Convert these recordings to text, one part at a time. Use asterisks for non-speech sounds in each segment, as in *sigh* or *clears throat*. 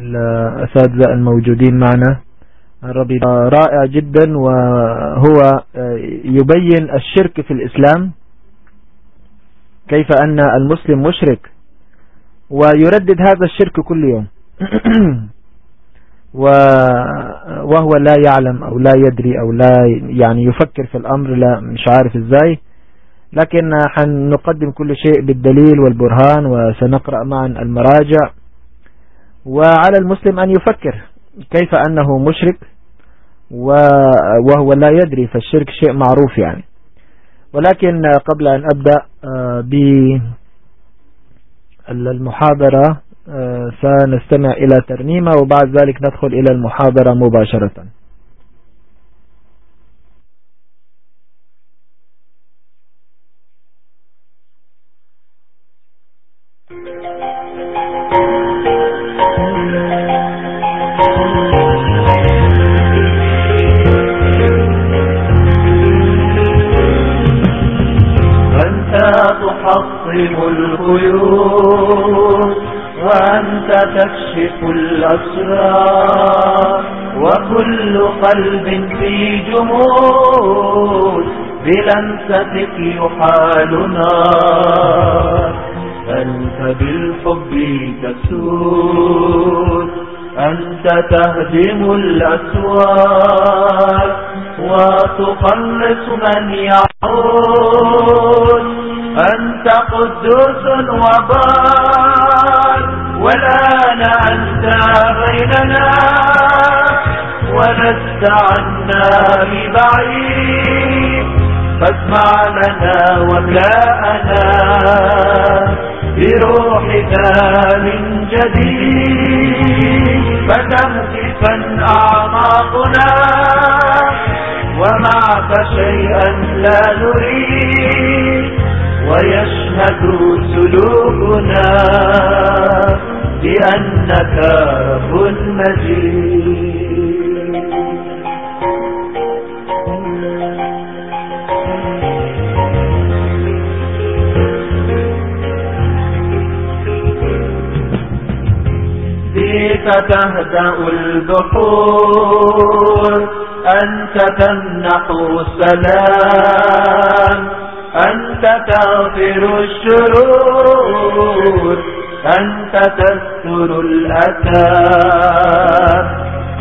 الأساتذة الموجودين معنا. الربيط رائع جدا وهو يبين الشرك في الإسلام. كيف أن المسلم مشرك ويردد هذا الشرك كل يوم. *clears throat* وهو لا يعلم أو لا يدري أو لا يعني يفكر في الأمر لا مش عارف إزاي. لكن حنقدم كل شيء بالدليل والبرهان وسنقرأ معا المراجع. وعلى المسلم أن يفكر كيف أنه مشرك وهو لا يدري فالشرك شيء معروف يعني. ولكن قبل أن أبدأ آه، بالمحاضرة آه، سنستمع إلى ترنيمة وبعد ذلك ندخل إلى المحاضرة مباشرة. القيود وأنت تكشف الأسرار وكل قلب في جمود بلمستك يحال نار. أنت بالحب تسود أنت تهدم الأسوار وتخلص من يعود. أنت قدوس وبار والآن أنت بيننا. ولست عنا ببعيد. فاسمع لنا وكاءنا بروحك من جديد. فتهتفا أعماقنا ومعك شيئا لا نريد. ويشهد سلوكنا بأنك رب مجيد. بك تهدأ البحور أنت تمنح السلام. أنت تغفر الشرور أنت تستر الأثام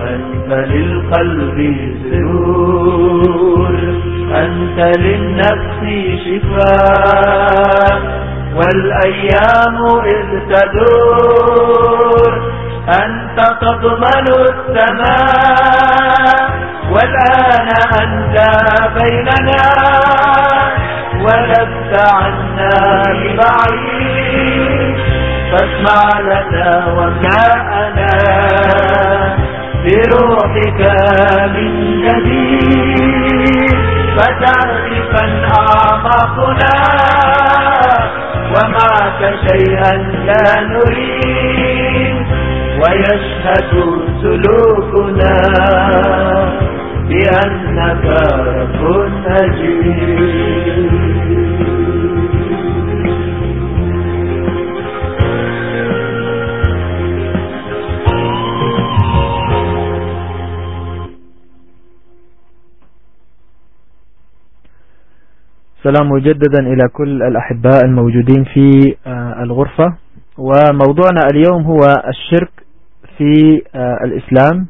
أنت للقلب سرور أنت للنفس شفاء. والأيام إذ تدور أنت تضمن السماء. والآن أنت بيننا. ولست عنا ببعيد. فاسمع لنا وكاءنا بروحك من جديد. فتعرفا أعماقنا ومعك شيئا لا نريد. ويشهد سلوكنا بأنك رب أجيب سلام مجددا إلى كل الأحباء الموجودين في آه، الغرفة. وموضوعنا اليوم هو الشرك في آه، الإسلام.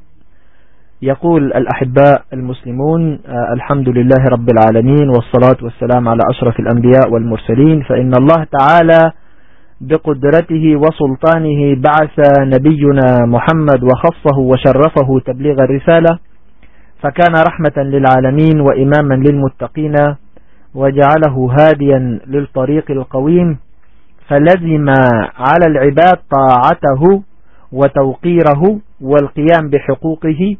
يقول الأحباء المسلمون آه، الحمد لله رب العالمين والصلاة والسلام على أشرف الأنبياء والمرسلين. فإن الله تعالى بقدرته وسلطانه بعث نبينا محمد وخصه وشرفه تبليغ الرسالة. فكان رحمة للعالمين وإماما للمتقين. وجعله هاديا للطريق القويم فلزم على العباد طاعته وتوقيره والقيام بحقوقه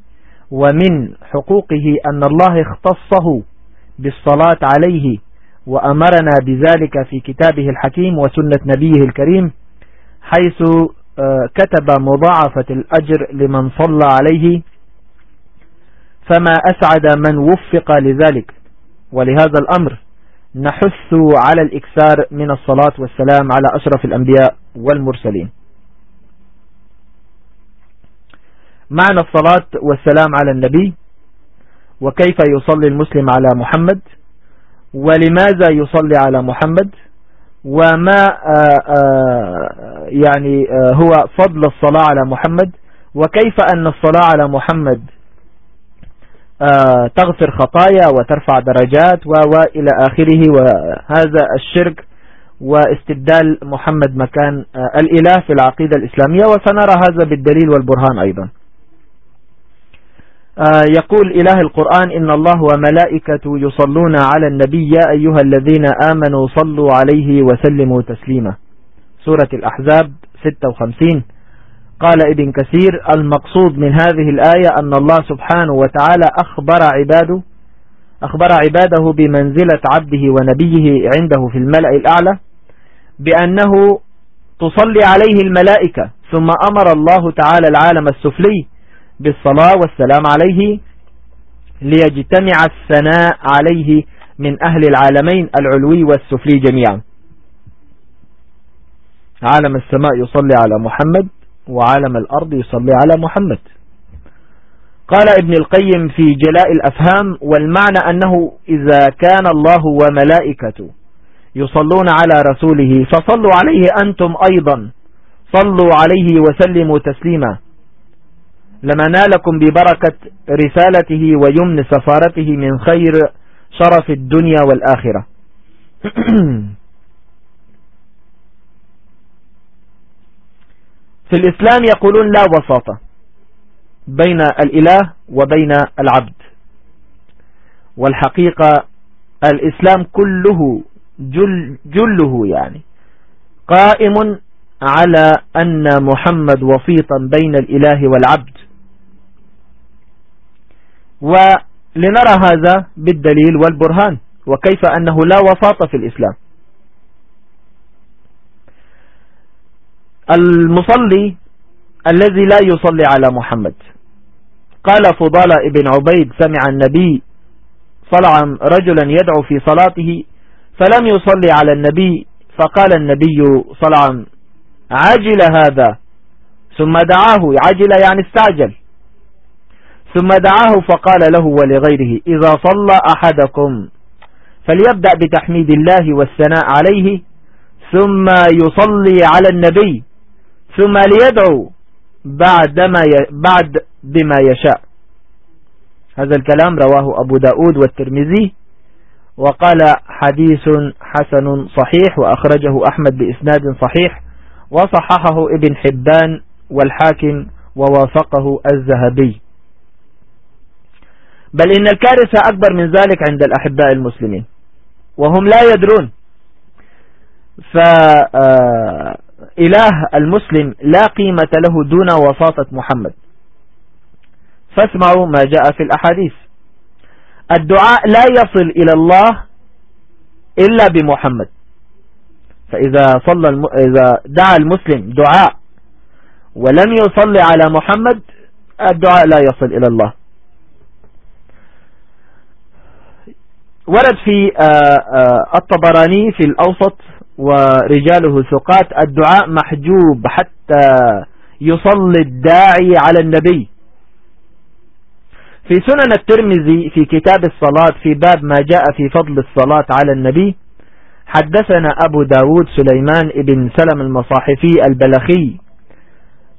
ومن حقوقه أن الله اختصه بالصلاة عليه وأمرنا بذلك في كتابه الحكيم وسنة نبيه الكريم حيث آه، كتب مضاعفة الأجر لمن صلى عليه فما أسعد من وفق لذلك. ولهذا الأمر نحث على الإكثار من الصلاة والسلام على أشرف الأنبياء والمرسلين. معنى الصلاة والسلام على النبي وكيف يصلي المسلم على محمد ولماذا يصلي على محمد وما آه، آه، يعني آه، هو فضل الصلاة على محمد وكيف أن الصلاة على محمد تغفر خطايا وترفع درجات وإلى آخره. وهذا الشرك واستبدال محمد مكان الإله في العقيدة الإسلامية. وسنرى هذا بالدليل والبرهان أيضا. آه، يقول إله القرآن إن الله وملائكته يصلون على النبي يا أيها الذين آمنوا صلوا عليه وسلموا تسليما. سورة الأحزاب 56 قال ابن كثير المقصود من هذه الآية أن الله سبحانه وتعالى أخبر عباده أخبر عباده بمنزلة عبده ونبيه عنده في الملأ الأعلى بأنه تصلي عليه الملائكة ثم أمر الله تعالى العالم السفلي بالصلاة والسلام عليه ليجتمع الثناء عليه من أهل العالمين العلوي والسفلي جميعا. عالم السماء يصلي على محمد. وعالم الأرض يصلي على محمد. قال ابن القيم في جلاء الأفهام والمعنى أنه إذا كان الله وملائكته يصلون على رسوله فصلوا عليه أنتم أيضا. صلوا عليه وسلموا تسليما. لما نالكم ببركة رسالته ويمن سفارته من خير شرف الدنيا والآخرة. *clears throat* في الإسلام يقولون لا وساطة بين الإله وبين العبد. والحقيقة الإسلام كله جل جله يعني قائم على أن محمد وسيطا بين الإله والعبد. ولنرى هذا بالدليل والبرهان وكيف أنه لا وساطة في الإسلام. المصلي الذي لا يصلي على محمد. قال فضال ابن عبيد سمع النبي صلى رجلا يدعو في صلاته فلم يصلي على النبي فقال النبي صلى عجل هذا. ثم دعاه عجل يعني استعجل. ثم دعاه فقال له ولغيره إذا صلى أحدكم فليبدأ بتحميد الله والثناء عليه ثم يصلي على النبي. ثم ليدعو بعد, ما ي... بعد بما يشاء. هذا الكلام رواه أبو داود والترمذي وقال حديث حسن صحيح وأخرجه أحمد بإسناد صحيح وصححه ابن حبان والحاكم ووافقه الذهبي. بل إن الكارثة أكبر من ذلك عند الأحباء المسلمين وهم لا يدرون. فإله المسلم لا قيمة له دون وساطة محمد. فاسمعوا ما جاء في الأحاديث. الدعاء لا يصل إلى الله إلا بمحمد. فإذا صلى الم... إذا دعا المسلم دعاء ولم يصلي على محمد الدعاء لا يصل إلى الله. ورد في آه، آه، الطبراني في الأوسط ورجاله ثقات الدعاء محجوب حتى يصلي الداعي على النبي. في سنن الترمذي في كتاب الصلاة في باب ما جاء في فضل الصلاة على النبي حدثنا أبو داود سليمان ابن سلم المصاحفي البلخي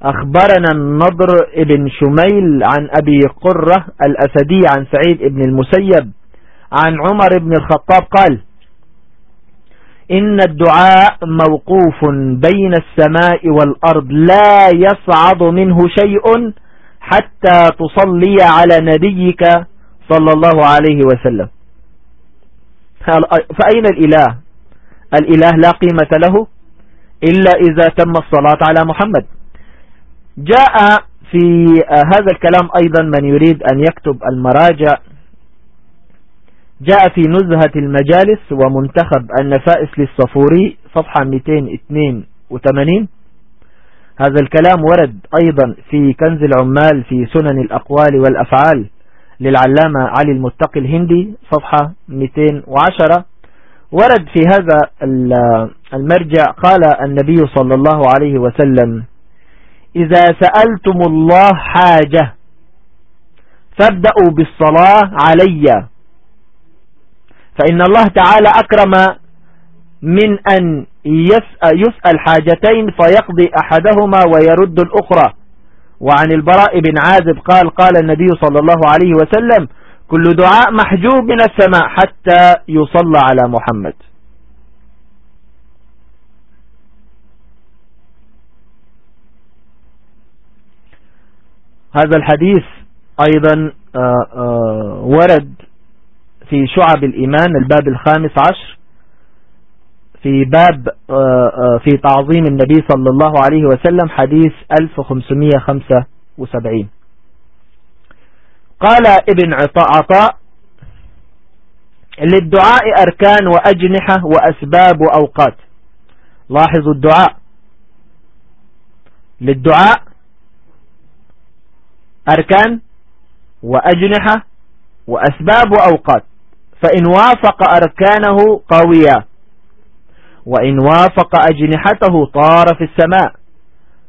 أخبرنا النضر ابن شميل عن أبي قرة الأسدي عن سعيد ابن المسيب عن عمر بن الخطاب قال إن الدعاء موقوف بين السماء والأرض لا يصعد منه شيء حتى تصلي على نبيك صلى الله عليه وسلم. فأين الإله؟ الإله لا قيمة له إلا إذا تم الصلاة على محمد. جاء في هذا الكلام أيضا من يريد أن يكتب المراجع جاء في نزهة المجالس ومنتخب النفائس للصفوري صفحة 282 هذا الكلام ورد أيضا في كنز العمال في سنن الأقوال والأفعال للعلامة علي المتقي الهندي صفحة 210 ورد في هذا المرجع قال النبي صلى الله عليه وسلم إذا سألتم الله حاجة فابدأوا بالصلاة علي. فإن الله تعالى أكرم من أن يسأل حاجتين فيقضي أحدهما ويرد الأخرى. وعن البراء بن عازب قال قال النبي صلى الله عليه وسلم كل دعاء محجوب من السماء حتى يصلى على محمد. هذا الحديث أيضا آه، آه، ورد في شعب الإيمان الباب الخامس عشر في باب آه، في تعظيم النبي صلى الله عليه وسلم حديث 1575 قال ابن عطاء للدعاء أركان وأجنحة وأسباب وأوقات لاحظوا الدعاء. للدعاء أركان وأجنحة وأسباب وأوقات فإن وافق أركانه قويا وإن وافق أجنحته طار في السماء.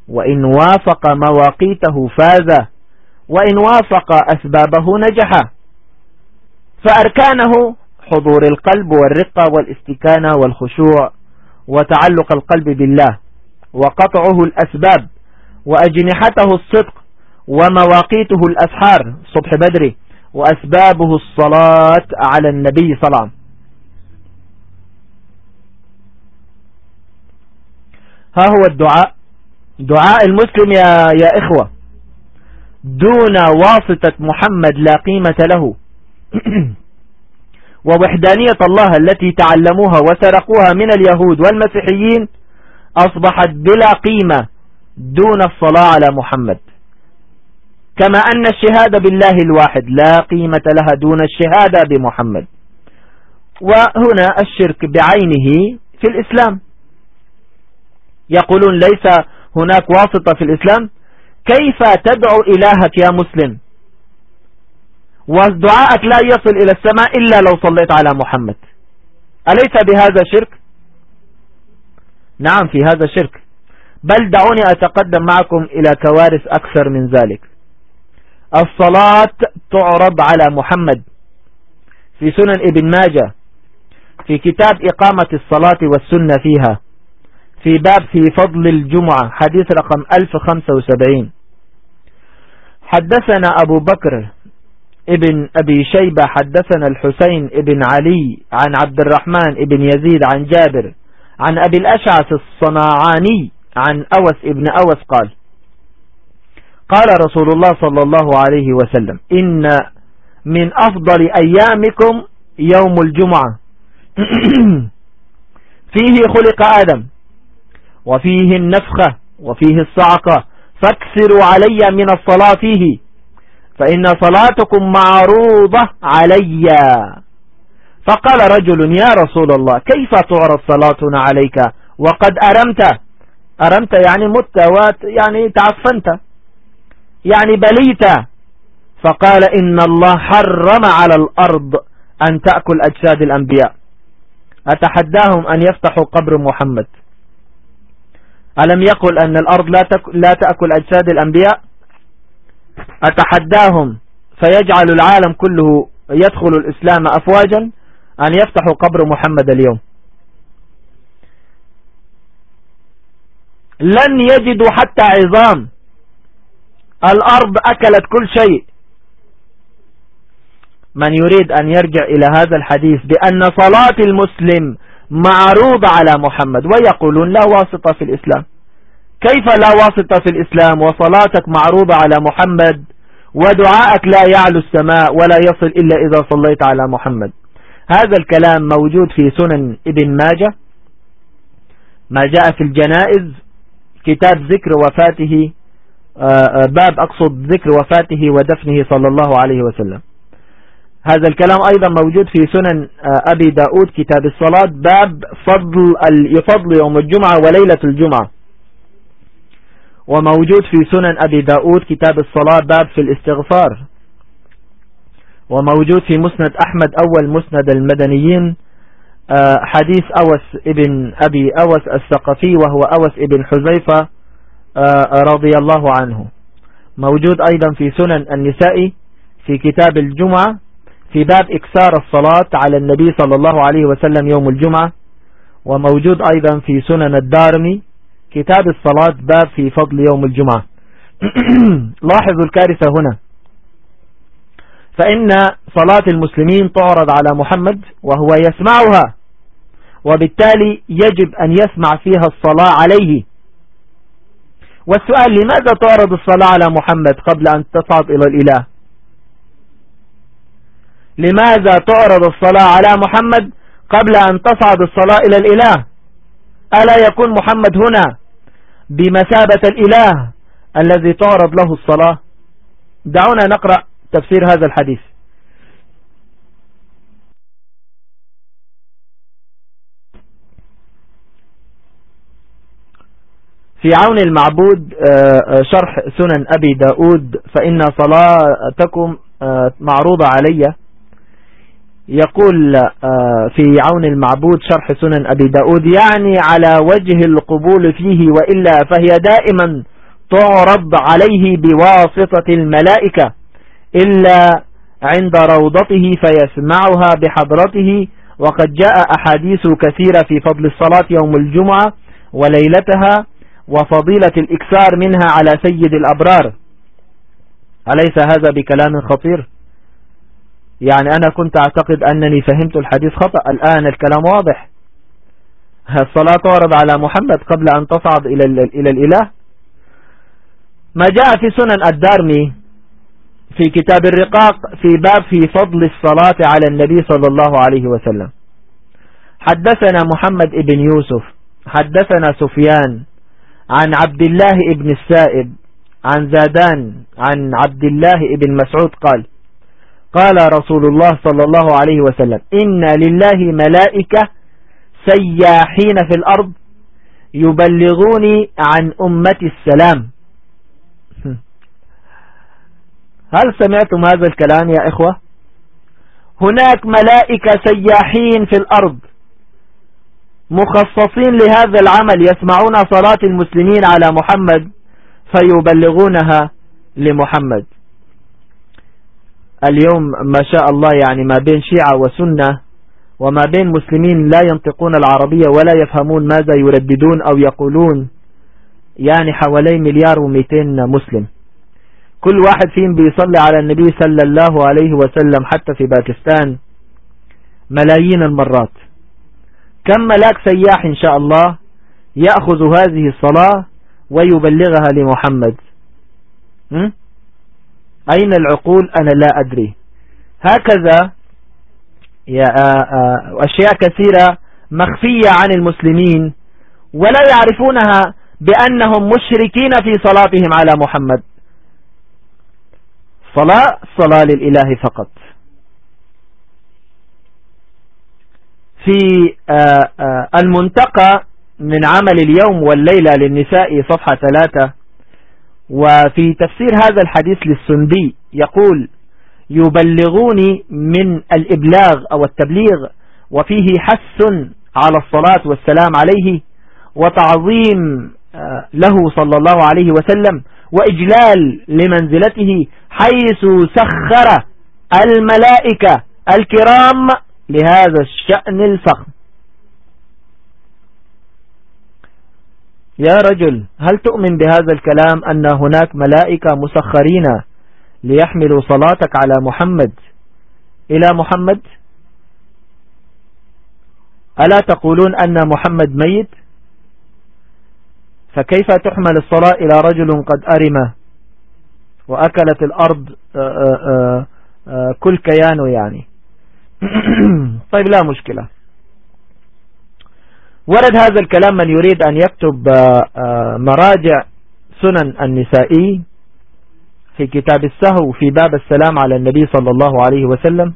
وإن وافق مواقيته فاز. وإن وافق أسبابه نجح. فأركانه حضور القلب والرقة والاستكانة والخشوع وتعلق القلب بالله وقطعه الأسباب وأجنحته الصدق ومواقيته الأسحار. صبح بدري. وأسبابه الصلاة على النبي صلى الله عليه وسلم. ها هو الدعاء. دعاء المسلم يا, يا إخوة. دون واسطة محمد لا قيمة له. *clears throat* ووحدانية الله التي تعلموها وسرقوها من اليهود والمسيحيين أصبحت بلا قيمة دون الصلاة على محمد. كما أن الشهادة بالله الواحد لا قيمة لها دون الشهادة بمحمد. وهنا الشرك بعينه في الإسلام. يقولون ليس هناك واسطة في الإسلام. كيف تدعو إلهك يا مسلم؟ ودعائك لا يصل إلى السماء إلا لو صليت على محمد. أليس بهذا شرك؟ نعم في هذا شرك. بل دعوني أتقدم معكم إلى كوارث أكثر من ذلك. الصلاة تعرض على محمد. في سنن ابن ماجه في كتاب إقامة الصلاة والسنة فيها في باب في فضل الجمعة حديث رقم 1075 حدثنا أبو بكر ابن أبي شيبة حدثنا الحسين ابن علي عن عبد الرحمن ابن يزيد عن جابر عن أبي الأشعث الصناعاني عن أوس ابن أوس قال قال رسول الله صلى الله عليه وسلم إن من أفضل أيامكم يوم الجمعة. *clears throat* فيه خلق آدم وفيه النفخة وفيه الصعقة فاكسروا علي من الصلاة فيه فإن صلاتكم معروضة علي. فقال رجل يا رسول الله كيف تعرض صلاتنا عليك؟ وقد أرمت. أرمت يعني مت يعني تعفنت. يعني بليت. فقال إن الله حرم على الأرض أن تأكل أجساد الأنبياء. أتحداهم أن يفتحوا قبر محمد. ألم يقل أن الأرض لا, لا تأكل أجساد الأنبياء؟ أتحداهم فيجعل العالم كله يدخل الإسلام أفواجا أن يفتحوا قبر محمد اليوم. لن يجدوا حتى عظام. الأرض أكلت كل شيء. من يريد أن يرجع إلى هذا الحديث بأن صلاة المسلم معروضة على محمد ويقولون لا واسطة في الإسلام. كيف لا واسطة في الإسلام وصلاتك معروضة على محمد ودعائك لا يعلو السماء ولا يصل إلا إذا صليت على محمد؟ هذا الكلام موجود في سنن ابن ماجه. ما جاء في الجنائز كتاب ذكر وفاته باب أقصد ذكر وفاته ودفنه صلى الله عليه وسلم. هذا الكلام أيضا موجود في سنن آه، أبي داود كتاب الصلاة باب فضل يفضل يوم الجمعة وليلة الجمعة. وموجود في سنن أبي داود كتاب الصلاة باب في الاستغفار. وموجود في مسند أحمد أول مسند المدنيين حديث أوس ابن أبي أوس الثقفي وهو أوس ابن حزيفة آه، رضي الله عنه. موجود أيضا في سنن النساء في كتاب الجمعة في باب إكسار الصلاة على النبي صلى الله عليه وسلم يوم الجمعة وموجود أيضا في سنن الدارمي كتاب الصلاة باب في فضل يوم الجمعة. *clears throat* لاحظوا الكارثة هنا. فإن صلاة المسلمين تعرض على محمد وهو يسمعها وبالتالي يجب أن يسمع فيها الصلاة عليه. والسؤال لماذا تعرض الصلاة على محمد قبل أن تصعد إلى الإله؟ لماذا تعرض الصلاة على محمد قبل أن تصعد الصلاة إلى الإله؟ ألا يكون محمد هنا بمثابة الإله الذي تعرض له الصلاة؟ دعونا نقرأ تفسير هذا الحديث. في عون المعبود آه، آه، شرح سنن أبي داود فإن صلاتكم آه، معروضة علي. يقول في عون المعبود شرح سنن أبي داود يعني على وجه القبول فيه وإلا فهي دائما تعرض عليه بواسطة الملائكة إلا عند روضته فيسمعها بحضرته. وقد جاء أحاديث كثيرة في فضل الصلاة يوم الجمعة وليلتها وفضيلة الإكثار منها على سيد الأبرار. أليس هذا بكلام خطير؟ يعني أنا كنت أعتقد أنني فهمت الحديث خطأ. الآن الكلام واضح. الصلاة تعرض على محمد قبل أن تصعد إلى, إلى الإله. ما جاء في سنن الدارمي في كتاب الرقاق في باب في فضل الصلاة على النبي صلى الله عليه وسلم. حدثنا محمد ابن يوسف حدثنا سفيان عن عبد الله ابن السائب عن زادان عن عبد الله ابن مسعود قال قال رسول الله صلى الله عليه وسلم إن لله ملائكة سياحين في الأرض يبلغوني عن أمة السلام. *laughs* هل سمعتم هذا الكلام يا إخوة؟ هناك ملائكة سياحين في الأرض. مخصصين لهذا العمل يسمعون صلاة المسلمين على محمد فيبلغونها لمحمد. اليوم ما شاء الله يعني ما بين شيعة وسنة وما بين مسلمين لا ينطقون العربية ولا يفهمون ماذا يرددون أو يقولون يعني حوالي مليار ومئتين مسلم. كل واحد فيهم بيصلي على النبي صلى الله عليه وسلم حتى في باكستان ملايين المرات. كم ملاك سياح إن شاء الله يأخذ هذه الصلاة ويبلغها لمحمد؟ أين العقول؟ أنا لا أدري. هكذا يا أشياء كثيرة مخفية عن المسلمين ولا يعرفونها بأنهم مشركين في صلاتهم على محمد. صلاة صلاة للإله فقط. في آه، آه، المنتقى من عمل اليوم والليلة للنساء صفحة ثلاثة. وفي تفسير هذا الحديث للسندي يقول يبلغوني من الإبلاغ أو التبليغ وفيه حث على الصلاة والسلام عليه وتعظيم آه، له صلى الله عليه وسلم وإجلال لمنزلته حيث سخر الملائكة الكرام لهذا الشأن الفخم. يا رجل هل تؤمن بهذا الكلام أن هناك ملائكة مسخرين ليحملوا صلاتك على محمد؟ إلى محمد؟ ألا تقولون أن محمد ميت؟ فكيف تحمل الصلاة إلى رجل قد أرم وأكلت الأرض آه، آه، آه، كل كيانه يعني؟ *coughs* طيب لا مشكلة. ورد هذا الكلام من يريد أن يكتب مراجع سنن النسائي في كتاب السهو في باب السلام على النبي صلى الله عليه وسلم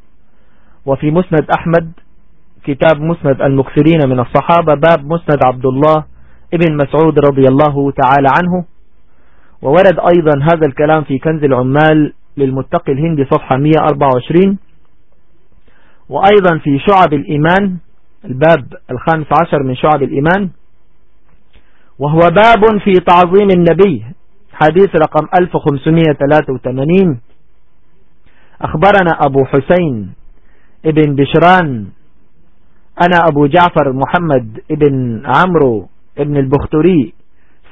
وفي مسند أحمد كتاب مسند المكثرين من الصحابة باب مسند عبد الله ابن مسعود رضي الله تعالى عنه. وورد أيضا هذا الكلام في كنز العمال للمتقي الهندي صفحة 124 وأيضا في شعب الإيمان الباب الخامس عشر من شعب الإيمان وهو باب في تعظيم النبي. حديث رقم 1583 أخبرنا أبو حسين ابن بشران أنا أبو جعفر محمد ابن عمرو ابن البختري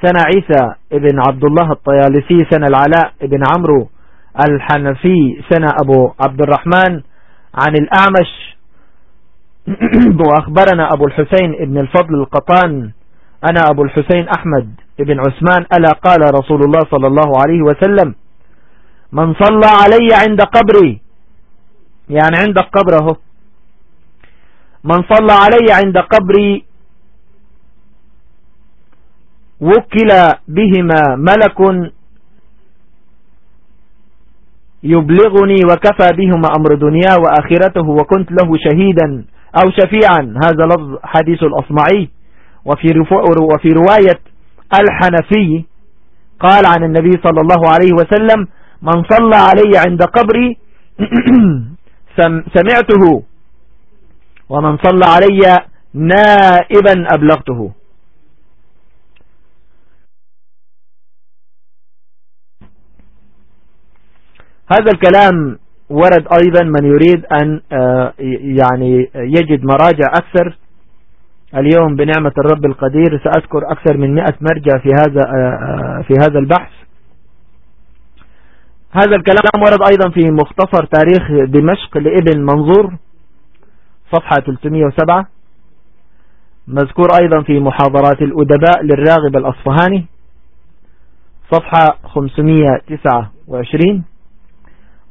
سنة عيسى ابن عبد الله الطيالسي سنة العلاء ابن عمرو الحنفي سنة أبو عبد الرحمن عن الأعمش. *clears throat* وأخبرنا أبو الحسين ابن الفضل القطان أنا أبو الحسين أحمد ابن عثمان ألا قال رسول الله صلى الله عليه وسلم من صلى علي عند قبري. يعني عند قبره. من صلى علي عند قبري وكل بهما ملك يبلغني وكفى بهما أمر دنيا وآخرته وكنت له شهيدا أو شفيعا. هذا لفظ حديث الأصمعي. وفي, وفي رواية الحنفي قال عن النبي صلى الله عليه وسلم من صلى علي عند قبري *clears throat* سمعته. ومن صلى علي نائبا أبلغته. هذا الكلام ورد أيضا من يريد أن آه، يعني يجد مراجع أكثر. اليوم بنعمة الرب القدير سأذكر أكثر من مئة مرجع في هذا آه، آه، في هذا البحث. هذا الكلام ورد أيضا في مختصر تاريخ دمشق لابن منظور صفحة 307 مذكور أيضا في محاضرات الأدباء للراغب الأصفهاني صفحة 529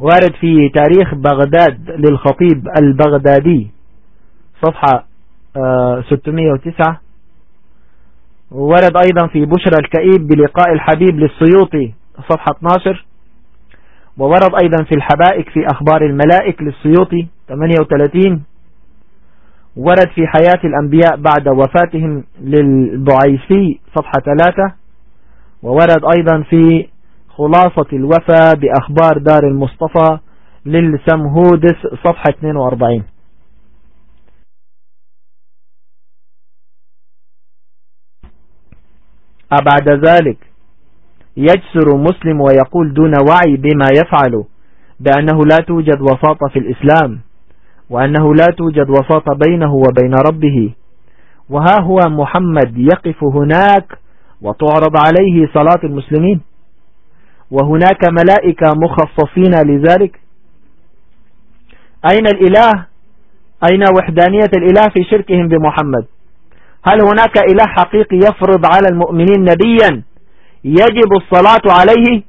وارد في تاريخ بغداد للخطيب البغدادي صفحة 609 آه، ورد أيضا في بشرى الكئيب بلقاء الحبيب للسيوطي صفحة 12 وورد أيضا في الحبائك في أخبار الملائك للسيوطي 38 ورد في حياة الأنبياء بعد وفاتهم للبعيسي صفحة 3 وورد أيضا في خلاصة الوفا بأخبار دار المصطفى للسمهودس صفحة 42 أبعد ذلك يجسر مسلم ويقول دون وعي بما يفعل بأنه لا توجد وساطة في الإسلام وأنه لا توجد وساطة بينه وبين ربه. وها هو محمد يقف هناك وتعرض عليه صلاة المسلمين. وهناك ملائكة مخصصين لذلك. أين الإله؟ أين وحدانية الإله في شركهم بمحمد؟ هل هناك إله حقيقي يفرض على المؤمنين نبيا يجب الصلاة عليه؟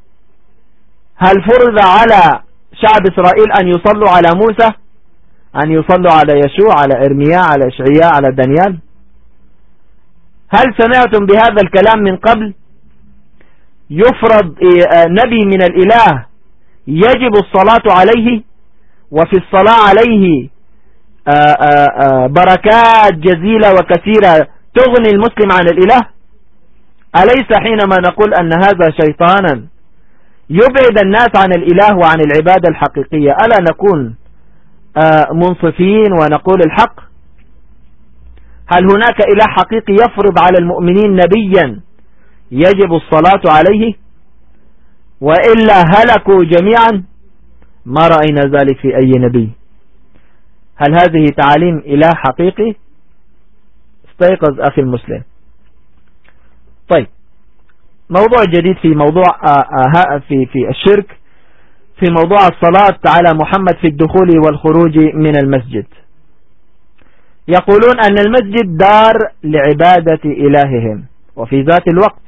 هل فرض على شعب إسرائيل أن يصلوا على موسى؟ أن يصلوا على يشوع على إرمياء على إشعياء على دانيال؟ هل سمعتم بهذا الكلام من قبل؟ يفرض آه، نبي من الإله يجب الصلاة عليه وفي الصلاة عليه آه، آه، بركات جزيلة وكثيرة تغني المسلم عن الإله. أليس حينما نقول أن هذا شيطانا يبعد الناس عن الإله وعن العبادة الحقيقية؟ ألا نكون منصفين ونقول الحق؟ هل هناك إله حقيقي يفرض على المؤمنين نبيا يجب الصلاة عليه وإلا هلكوا جميعا. ما رأينا ذلك في أي نبي. هل هذه تعاليم إله حقيقي؟ استيقظ أخي المسلم. طيب موضوع جديد في موضوع آه، آه، في في الشرك في موضوع الصلاة على محمد في الدخول والخروج من المسجد. يقولون أن المسجد دار لعبادة إلههم وفي ذات الوقت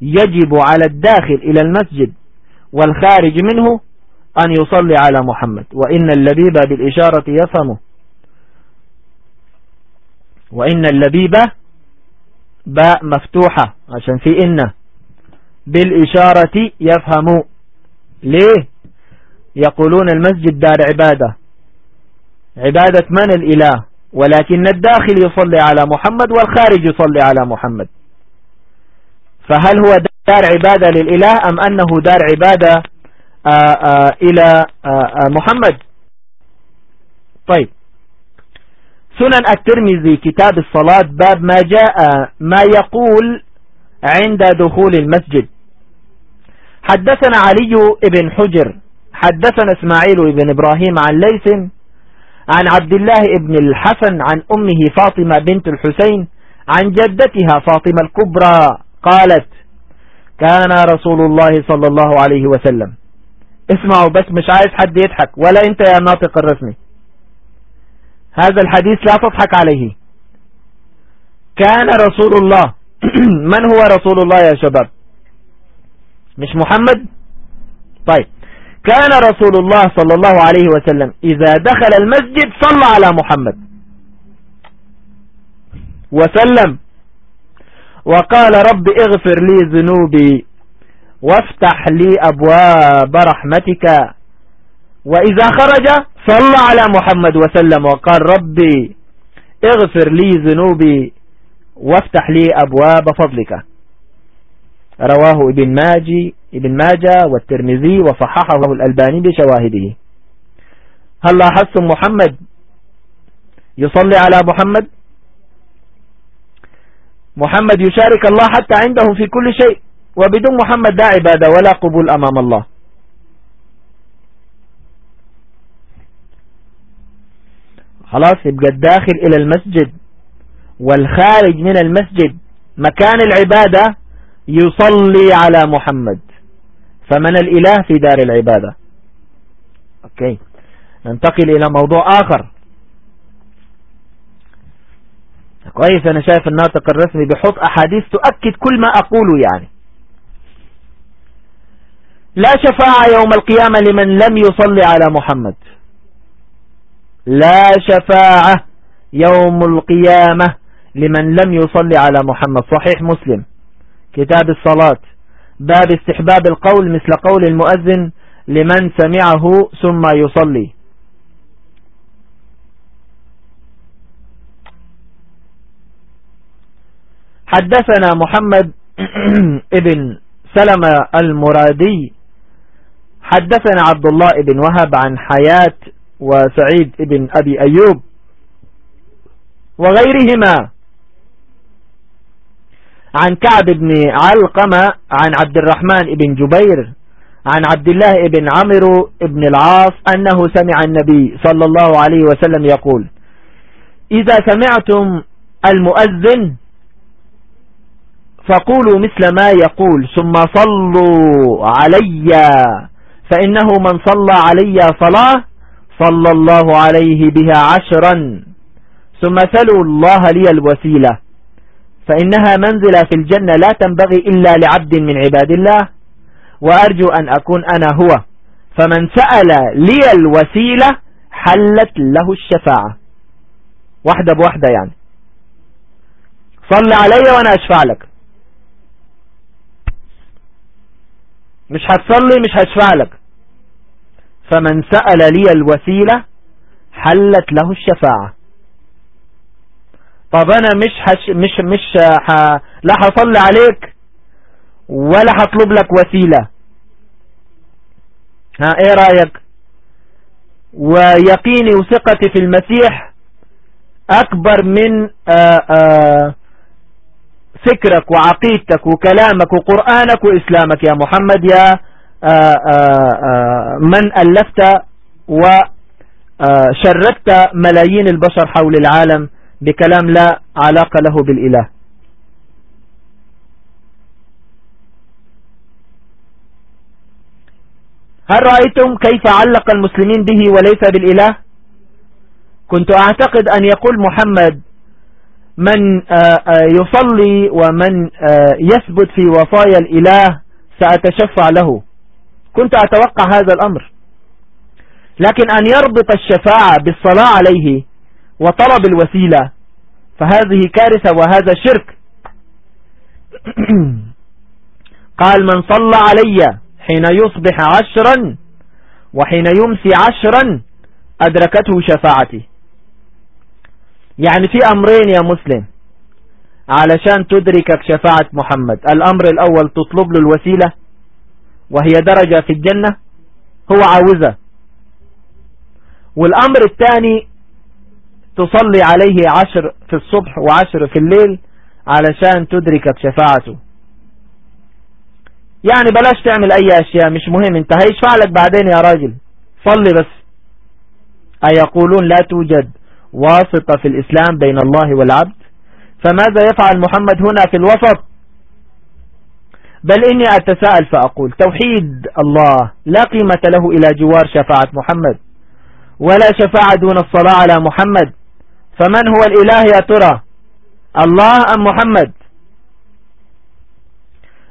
يجب على الداخل إلى المسجد والخارج منه أن يصلي على محمد. وإن اللبيب بالإشارة يفهمه. وإن اللبيب باء مفتوحة. عشان في إن. بالإشارة يفهم ليه؟ يقولون المسجد دار عبادة. عبادة من الإله؟ ولكن الداخل يصلي على محمد والخارج يصلي على محمد. فهل هو دار عبادة للإله أم أنه دار عبادة آه، آه، إلى آه، محمد؟ طيب. سنن الترمذي كتاب الصلاة باب ما جاء ما يقول عند دخول المسجد. حدثنا علي بن حجر حدثنا إسماعيل بن إبراهيم عن ليس عن عبد الله بن الحسن عن أمه فاطمة بنت الحسين عن جدتها فاطمة الكبرى. قالت كان رسول الله صلى الله عليه وسلم. اسمعوا بس مش عايز حد يضحك ولا انت يا ناطق الرسمي. هذا الحديث لا تضحك عليه. كان رسول الله. *clears throat* من هو رسول الله يا شباب؟ مش محمد؟ طيب. كان رسول الله صلى الله عليه وسلم إذا دخل المسجد صلى على محمد. وسلم. وقال رب اغفر لي ذنوبي وافتح لي أبواب رحمتك. وإذا خرج صلى على محمد وسلم وقال ربي اغفر لي ذنوبي وافتح لي أبواب فضلك. رواه ابن ماجي ابن ماجة والترمذي وصححه الألباني بشواهده. هل لاحظتم محمد يصلي على محمد؟ محمد يشارك الله حتى عندهم في كل شيء. وبدون محمد لا عبادة ولا قبول أمام الله. خلاص يبقى الداخل إلى المسجد. والخارج من المسجد مكان العبادة يصلي على محمد. فمن الإله في دار العبادة. أوكي. ننتقل إلى موضوع آخر. كويس أنا شايف الناطق الرسمي بحط أحاديث تؤكد كل ما أقوله يعني. لا شفاعة يوم القيامة لمن لم يصلي على محمد. لا شفاعة يوم القيامة لمن لم يصلي على محمد. صحيح مسلم. كتاب الصلاة. باب استحباب القول مثل قول المؤذن لمن سمعه ثم يصلي. حدثنا محمد *clears throat* ابن سلمة المرادي. حدثنا عبد الله بن وهب عن حياة وسعيد بن أبي أيوب وغيرهما. عن كعب بن علقمة عن عبد الرحمن بن جبير عن عبد الله بن عمرو بن العاص أنه سمع النبي صلى الله عليه وسلم يقول إذا سمعتم المؤذن فقولوا مثل ما يقول ثم صلوا علي. فإنه من صلى علي صلاة صلى الله عليه بها عشرا. ثم سلوا الله لي الوسيلة. فإنها منزلة في الجنة لا تنبغي إلا لعبد من عباد الله. وأرجو أن أكون أنا هو. فمن سأل لي الوسيلة حلت له الشفاعة. واحدة بواحدة يعني. صل علي وأنا أشفع لك. مش هتصلي مش هشفع لك. فمن سأل لي الوسيلة حلت له الشفاعة. طب أنا مش هش مش مش ح... لا هصلي عليك ولا هطلب لك وسيلة. ها إيه رأيك؟ ويقيني وثقتي في المسيح أكبر من آآ آآ فكرك وعقيدتك وكلامك وقرآنك وإسلامك يا محمد يا من ألفت وشردت ملايين البشر حول العالم بكلام لا علاقة له بالإله. هل رأيتم كيف علق المسلمين به وليس بالإله؟ كنت أعتقد أن يقول محمد من يصلي ومن يثبت في وصايا الإله سأتشفع له. كنت أتوقع هذا الأمر. لكن أن يربط الشفاعة بالصلاة عليه وطلب الوسيلة فهذه كارثة وهذا شرك. *clears throat* قال من صلى علي حين يصبح عشرا وحين يمسي عشرا أدركته شفاعتي. يعني في أمرين يا مسلم. علشان تدركك شفاعة محمد. الأمر الأول تطلب له الوسيلة وهي درجة في الجنة هو عاوزة والأمر الثاني تصلي عليه عشر في الصبح وعشر في الليل علشان تدركك شفاعته. يعني بلاش تعمل أي أشياء مش مهم انت هيشفع لك بعدين يا راجل. صلي بس. أيقولون لا توجد. واسطة في الإسلام بين الله والعبد. فماذا يفعل محمد هنا في الوسط؟ بل إني أتساءل فأقول توحيد الله لا قيمة له إلى جوار شفاعة محمد ولا شفاعة دون الصلاة على محمد. فمن هو الإله يا ترى؟ الله أم محمد؟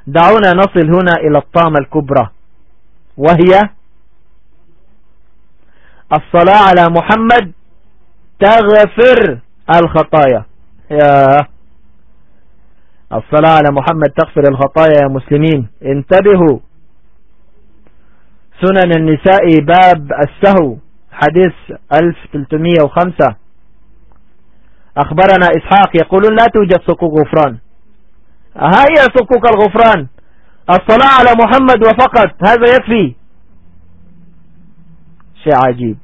دعونا نصل هنا إلى الطامة الكبرى وهي الصلاة على محمد تغفر الخطايا. يا الصلاة على محمد تغفر الخطايا يا مسلمين. انتبهوا. سنن النساء باب السهو حديث 1305 أخبرنا إسحاق يقولون لا توجد صكوك غفران. هيا صكوك الغفران. الصلاة على محمد وفقط. هذا يكفي. شيء عجيب.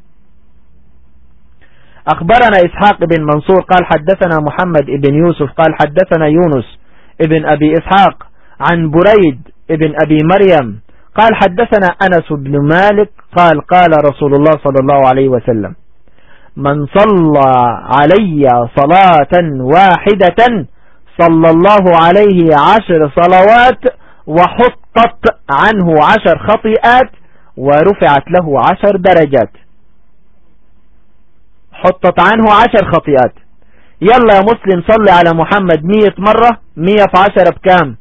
أخبرنا إسحاق بن منصور قال حدثنا محمد بن يوسف قال حدثنا يونس ابن أبي إسحاق عن بريد ابن أبي مريم قال حدثنا أنس بن مالك قال قال رسول الله صلى الله عليه وسلم من صلى علي صلاة واحدة صلى الله عليه عشر صلوات وحطت عنه عشر خطيئات ورفعت له عشر درجات. حطت عنه عشر خطيئات. يلا يا مسلم صلي على محمد مية مرة. مية في عشرة بكام؟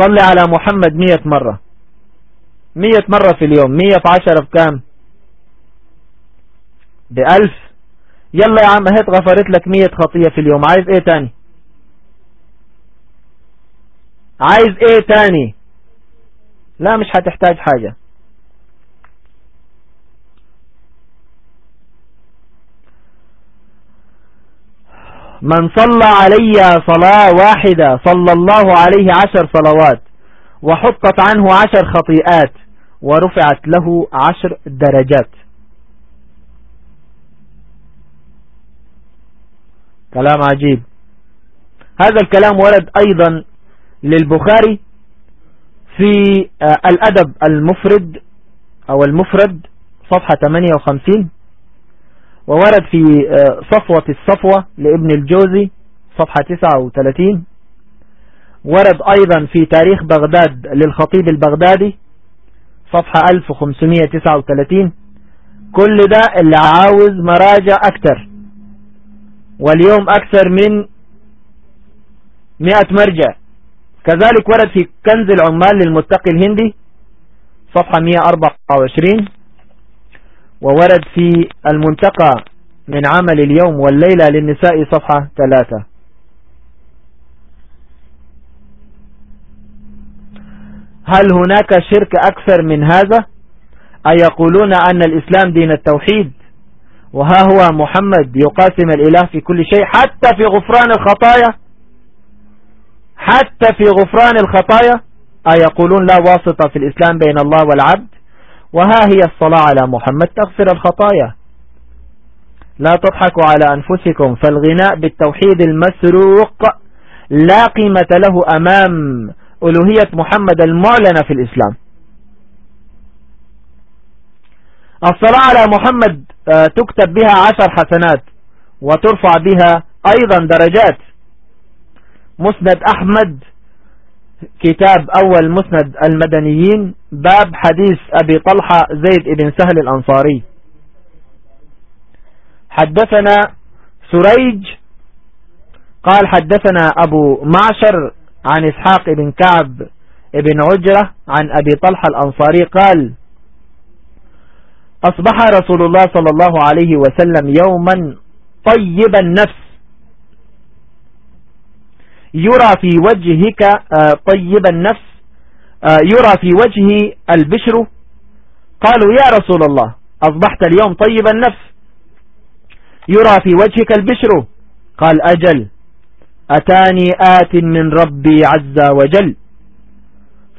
صلي على محمد مية مرة. مية مرة في اليوم. مية في عشرة بكام؟ بألف. يلا يا عم هات غفرت لك مية خطية في اليوم. عايز إيه تاني؟ عايز إيه تاني؟ لا مش هتحتاج حاجة. من صلى علي صلاة واحدة صلى الله عليه عشر صلوات وحطت عنه عشر خطيئات ورفعت له عشر درجات. كلام عجيب. هذا الكلام ورد أيضا للبخاري في آه، الأدب المفرد أو المفرد صفحة 58 وورد في آه، صفوة الصفوة لابن الجوزي صفحة 39 ورد أيضا في تاريخ بغداد للخطيب البغدادي صفحة 1539 كل ده اللي عاوز مراجع أكتر. واليوم أكثر من 100 مرجع. كذلك ورد في كنز العمال للمتقي الهندي صفحة 124 وورد في المنتقى من عمل اليوم والليلة للنساء صفحة ثلاثة. هل هناك شرك أكثر من هذا؟ أي يقولون أن الإسلام دين التوحيد؟ وها هو محمد يقاسم الإله في كل شيء حتى في غفران الخطايا؟ حتى في غفران الخطايا؟ أي يقولون لا واسطة في الإسلام بين الله والعبد؟ وها هي الصلاة على محمد؟ تغفر الخطايا. لا تضحكوا على أنفسكم فالغناء بالتوحيد المسروق لا قيمة له أمام ألوهية محمد المعلنة في الإسلام. الصلاة على محمد آه، تكتب بها عشر حسنات وترفع بها أيضا درجات. مسند أحمد كتاب أول مسند المدنيين باب حديث أبي طلحة زيد بن سهل الأنصاري. حدثنا سريج قال حدثنا أبو معشر عن إسحاق بن كعب بن عجرة عن أبي طلحة الأنصاري قال أصبح رسول الله صلى الله عليه وسلم يوما طيب النفس. يرى في وجهك آه، طيب النفس آه، يرى في وجهه البشر. قالوا يا رسول الله أصبحت اليوم طيب النفس. يرى في وجهك البشر. قال أجل أتاني آت من ربي عز وجل.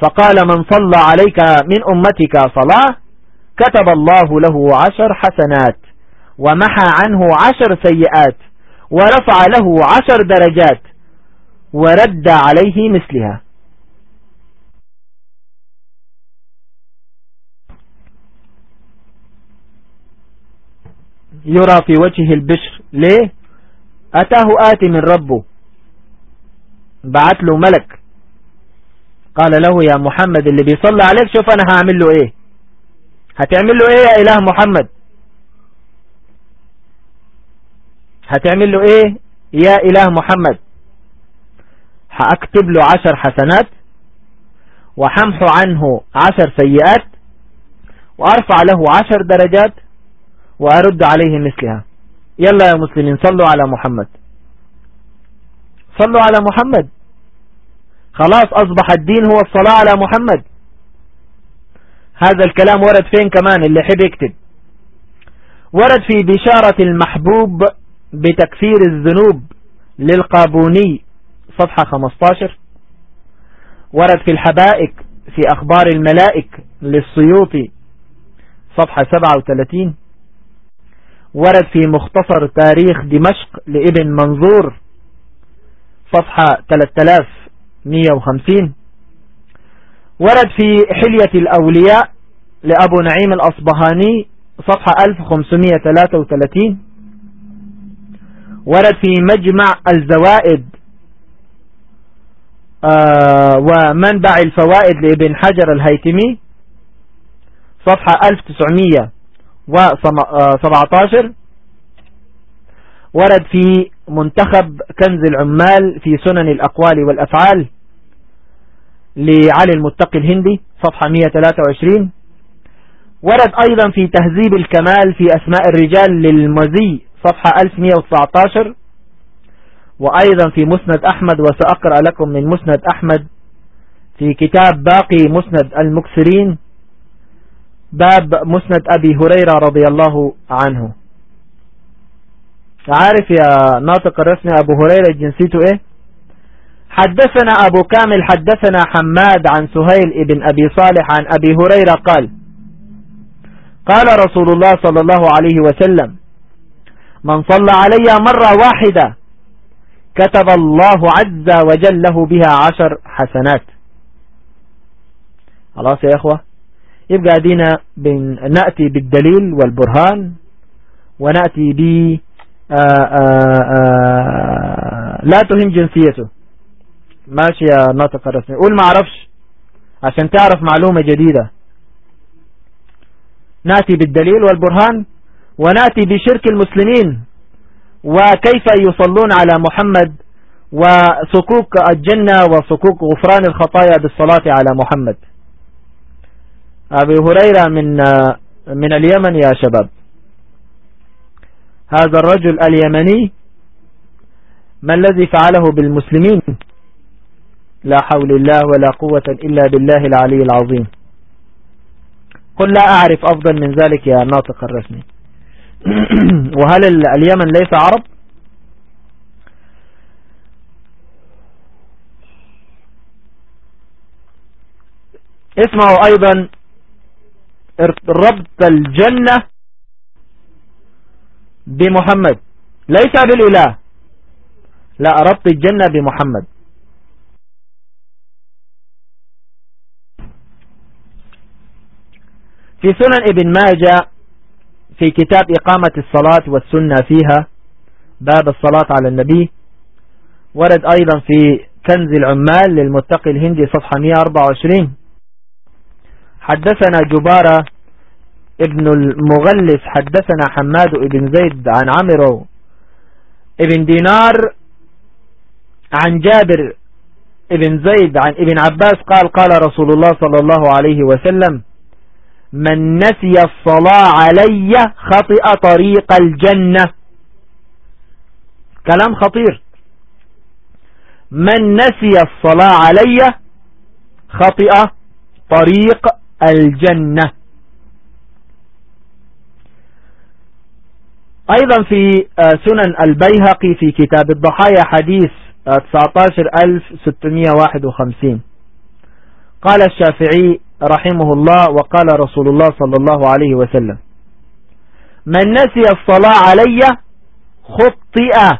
فقال من صلى عليك من أمتك صلاة كتب الله له عشر حسنات ومحى عنه عشر سيئات ورفع له عشر درجات ورد عليه مثلها. يرى في وجهه البشر. ليه؟ أتاه آتي من ربه. بعت له ملك. قال له يا محمد اللي بيصلي عليك شوف أنا هعمل له إيه. هتعمل له إيه يا إله محمد؟ هتعمل له إيه يا إله محمد؟ هأكتب له عشر حسنات وحمح عنه عشر سيئات وأرفع له عشر درجات وأرد عليه مثلها. يلا يا مسلمين صلوا على محمد. صلوا على محمد. خلاص أصبح الدين هو الصلاة على محمد. هذا الكلام ورد فين كمان؟ اللي حب يكتب. ورد في بشارة المحبوب بتكفير الذنوب للقابوني. صفحة 15 ورد في الحبائك في أخبار الملائك للسيوطي صفحة 37 ورد في مختصر تاريخ دمشق لابن منظور صفحة 3150 ورد في حلية الأولياء لأبو نعيم الأصبهاني صفحة 1533 ورد في مجمع الزوائد ومنبع الفوائد لابن حجر الهيتمي صفحة 1917 ورد في منتخب كنز العمال في سنن الأقوال والأفعال لعلي المتقي الهندي صفحة 123 ورد أيضا في تهذيب الكمال في أسماء الرجال للمزي صفحة 1119 وأيضا في مسند أحمد وسأقرأ لكم من مسند أحمد في كتاب باقي مسند المكسرين باب مسند أبي هريرة رضي الله عنه. عارف يا ناطق الرسمي أبو هريرة جنسيته إيه؟ حدثنا أبو كامل حدثنا حماد عن سهيل ابن أبي صالح عن أبي هريرة قال قال رسول الله صلى الله عليه وسلم من صلى علي مرة واحدة كتب الله عز وجل له بها عشر حسنات. خلاص يا إخوة. يبقى دينا نأتي بالدليل والبرهان ونأتي ب لا تهم جنسيته. ماشي يا ناطق الرسمي. قول ما أعرفش عشان تعرف معلومة جديدة. نأتي بالدليل والبرهان ونأتي بشرك المسلمين. وكيف يصلون على محمد وصكوك الجنة وصكوك غفران الخطايا بالصلاة على محمد. أبي هريرة من من اليمن يا شباب. هذا الرجل اليمني ما الذي فعله بالمسلمين؟ لا حول الله ولا قوة إلا بالله العلي العظيم. قل لا أعرف أفضل من ذلك يا ناطق الرسمي. *clears throat* وهل اليمن ليس عرب؟ اسمعوا أيضا. ربط الجنة بمحمد. ليس بالإله. لا ربط الجنة بمحمد. في سنن ابن ماجه في كتاب إقامة الصلاة والسنة فيها باب الصلاة على النبي. ورد أيضا في كنز العمال للمتقي الهندي صفحة 124 حدثنا جبارة ابن المغلس حدثنا حماد ابن زيد عن عمرو ابن دينار عن جابر ابن زيد عن ابن عباس قال قال رسول الله صلى الله عليه وسلم من نسي الصلاة علي خطئ طريق الجنة. كلام خطير. من نسي الصلاة علي خطئ طريق الجنة. أيضا في سنن البيهقي في كتاب الضحايا حديث 19651 قال الشافعي رحمه الله وقال رسول الله صلى الله عليه وسلم. من نسي الصلاة علي خطئ.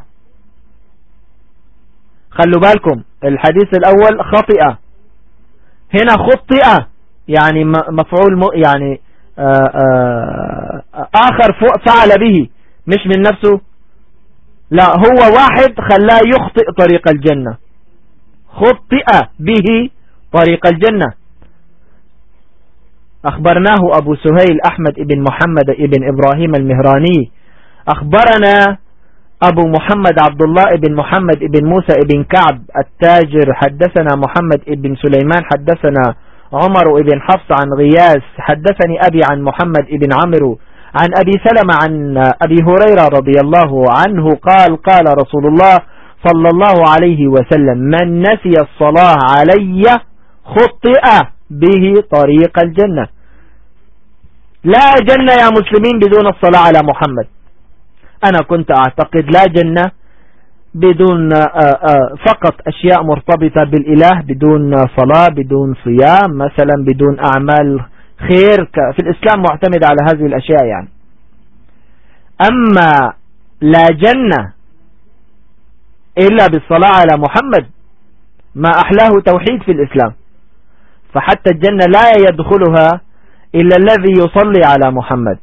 خلوا بالكم الحديث الأول خطئ. هنا خطئ يعني مفعول يعني آخر فعل به مش من نفسه. لا هو واحد خلاه يخطئ طريق الجنة. خطئ به طريق الجنة. أخبرناه أبو سهيل أحمد بن محمد بن إبراهيم المهراني. أخبرنا أبو محمد عبد الله بن محمد بن موسى بن كعب التاجر. حدثنا محمد بن سليمان. حدثنا عمر بن حفص عن غياس حدثني أبي عن محمد بن عمرو عن أبي سلم عن أبي هريرة رضي الله عنه قال قال رسول الله صلى الله عليه وسلم من نسي الصلاة علي خطئ به طريق الجنة. لا جنة يا مسلمين بدون الصلاة على محمد. أنا كنت أعتقد لا جنة بدون آه، آه، فقط أشياء مرتبطة بالإله بدون صلاة بدون صيام مثلا بدون أعمال خير. في الإسلام معتمد على هذه الأشياء يعني. أما لا جنة إلا بالصلاة على محمد ما أحلاه توحيد في الإسلام. فحتى الجنة لا يدخلها إلا الذي يصلي على محمد.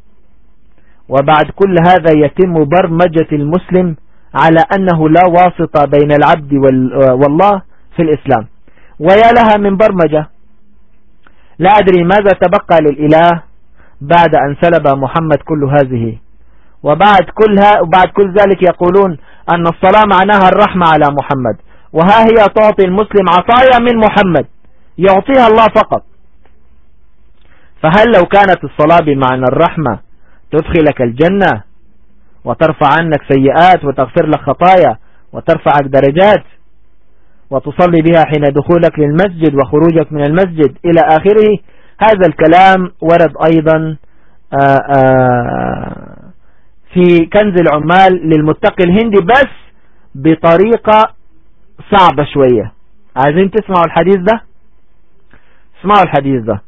وبعد كل هذا يتم برمجة المسلم على أنه لا واسطة بين العبد والله في الإسلام. ويا لها من برمجة. لا أدري ماذا تبقى للإله بعد أن سلب محمد كل هذه. وبعد كلها وبعد كل ذلك يقولون أن الصلاة معناها الرحمة على محمد. وها هي تعطي المسلم عطايا من محمد. يعطيها الله فقط. فهل لو كانت الصلاة بمعنى الرحمة تدخلك الجنة وترفع عنك سيئات وتغفر لك خطايا وترفعك درجات وتصلي بها حين دخولك للمسجد وخروجك من المسجد إلى آخره؟ هذا الكلام ورد أيضا آآ آآ في كنز العمال للمتقي الهندي بس بطريقة صعبة شوية. عايزين تسمعوا الحديث ده؟ اسمعوا الحديث ده.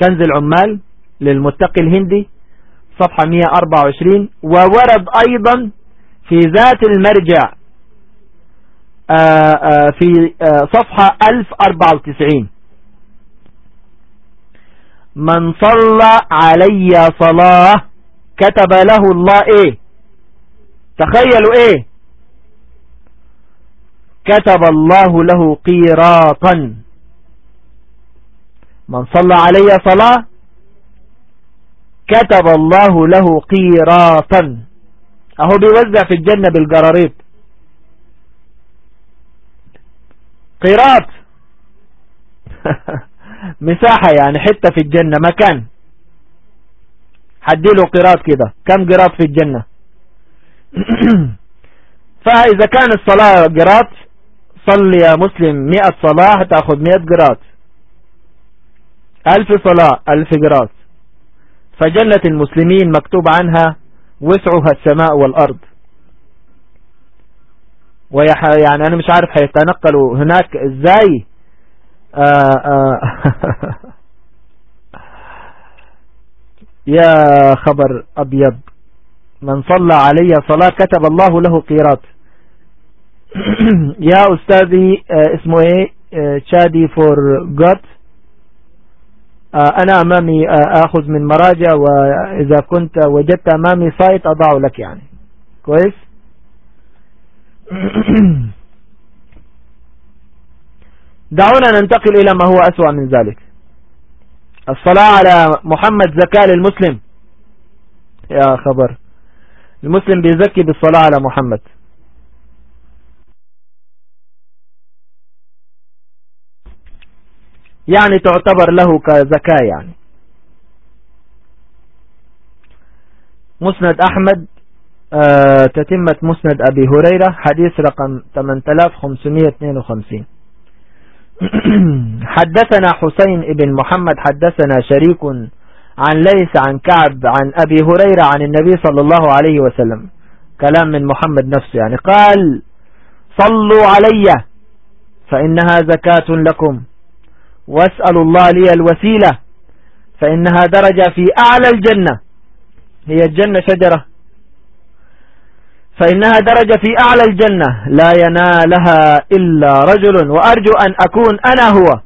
كنز العمال للمتقي الهندي صفحة 124 وورد أيضا في ذات المرجع آه، آه، في آه، صفحة 1094 من صلى علي صلاة كتب له الله إيه؟ تخيلوا إيه؟ كتب الله له قيراطا. من صلى علي صلاة كتب الله له قيراطا. أهو بيوزع في الجنة بالقراريط. قيراط. *laughs* مساحة يعني حتة في الجنة مكان. حديله قيراط كده. كم قيراط في الجنة؟ *clears throat* فإذا كان الصلاة قيراط صل يا مسلم مئة صلاة تأخذ مئة قيراط. ألف صلاة ألف قيراط فجنة المسلمين مكتوب عنها وسعها السماء والأرض. ويح يعني أنا مش عارف هيتنقلوا هناك إزاي. آه، آه. *laughs* يا خبر أبيض. من صلى علي صلاة كتب الله له قيرات *clears throat* يا أستاذي آه، اسمه إيه؟ تشادي فور جوت أنا أمامي أخذ من مراجع وإذا كنت وجدت أمامي سايت أضعه لك يعني. كويس؟ *clears throat* دعونا ننتقل إلى ما هو أسوأ من ذلك. الصلاة على محمد زكاة للمسلم. يا خبر. المسلم بيزكي بالصلاة على محمد. يعني تعتبر له كزكاة يعني. مسند أحمد آه تتمة مسند أبي هريرة حديث رقم 8552 *clears throat* حدثنا حسين بن محمد حدثنا شريك عن ليس عن كعب عن أبي هريرة عن النبي صلى الله عليه وسلم. كلام من محمد نفسه يعني. قال صلوا علي فإنها زكاة لكم. واسألوا الله لي الوسيلة فإنها درجة في أعلى الجنة هي الجنة شجرة. فإنها درجة في أعلى الجنة لا ينالها إلا رجل وأرجو أن أكون أنا هو.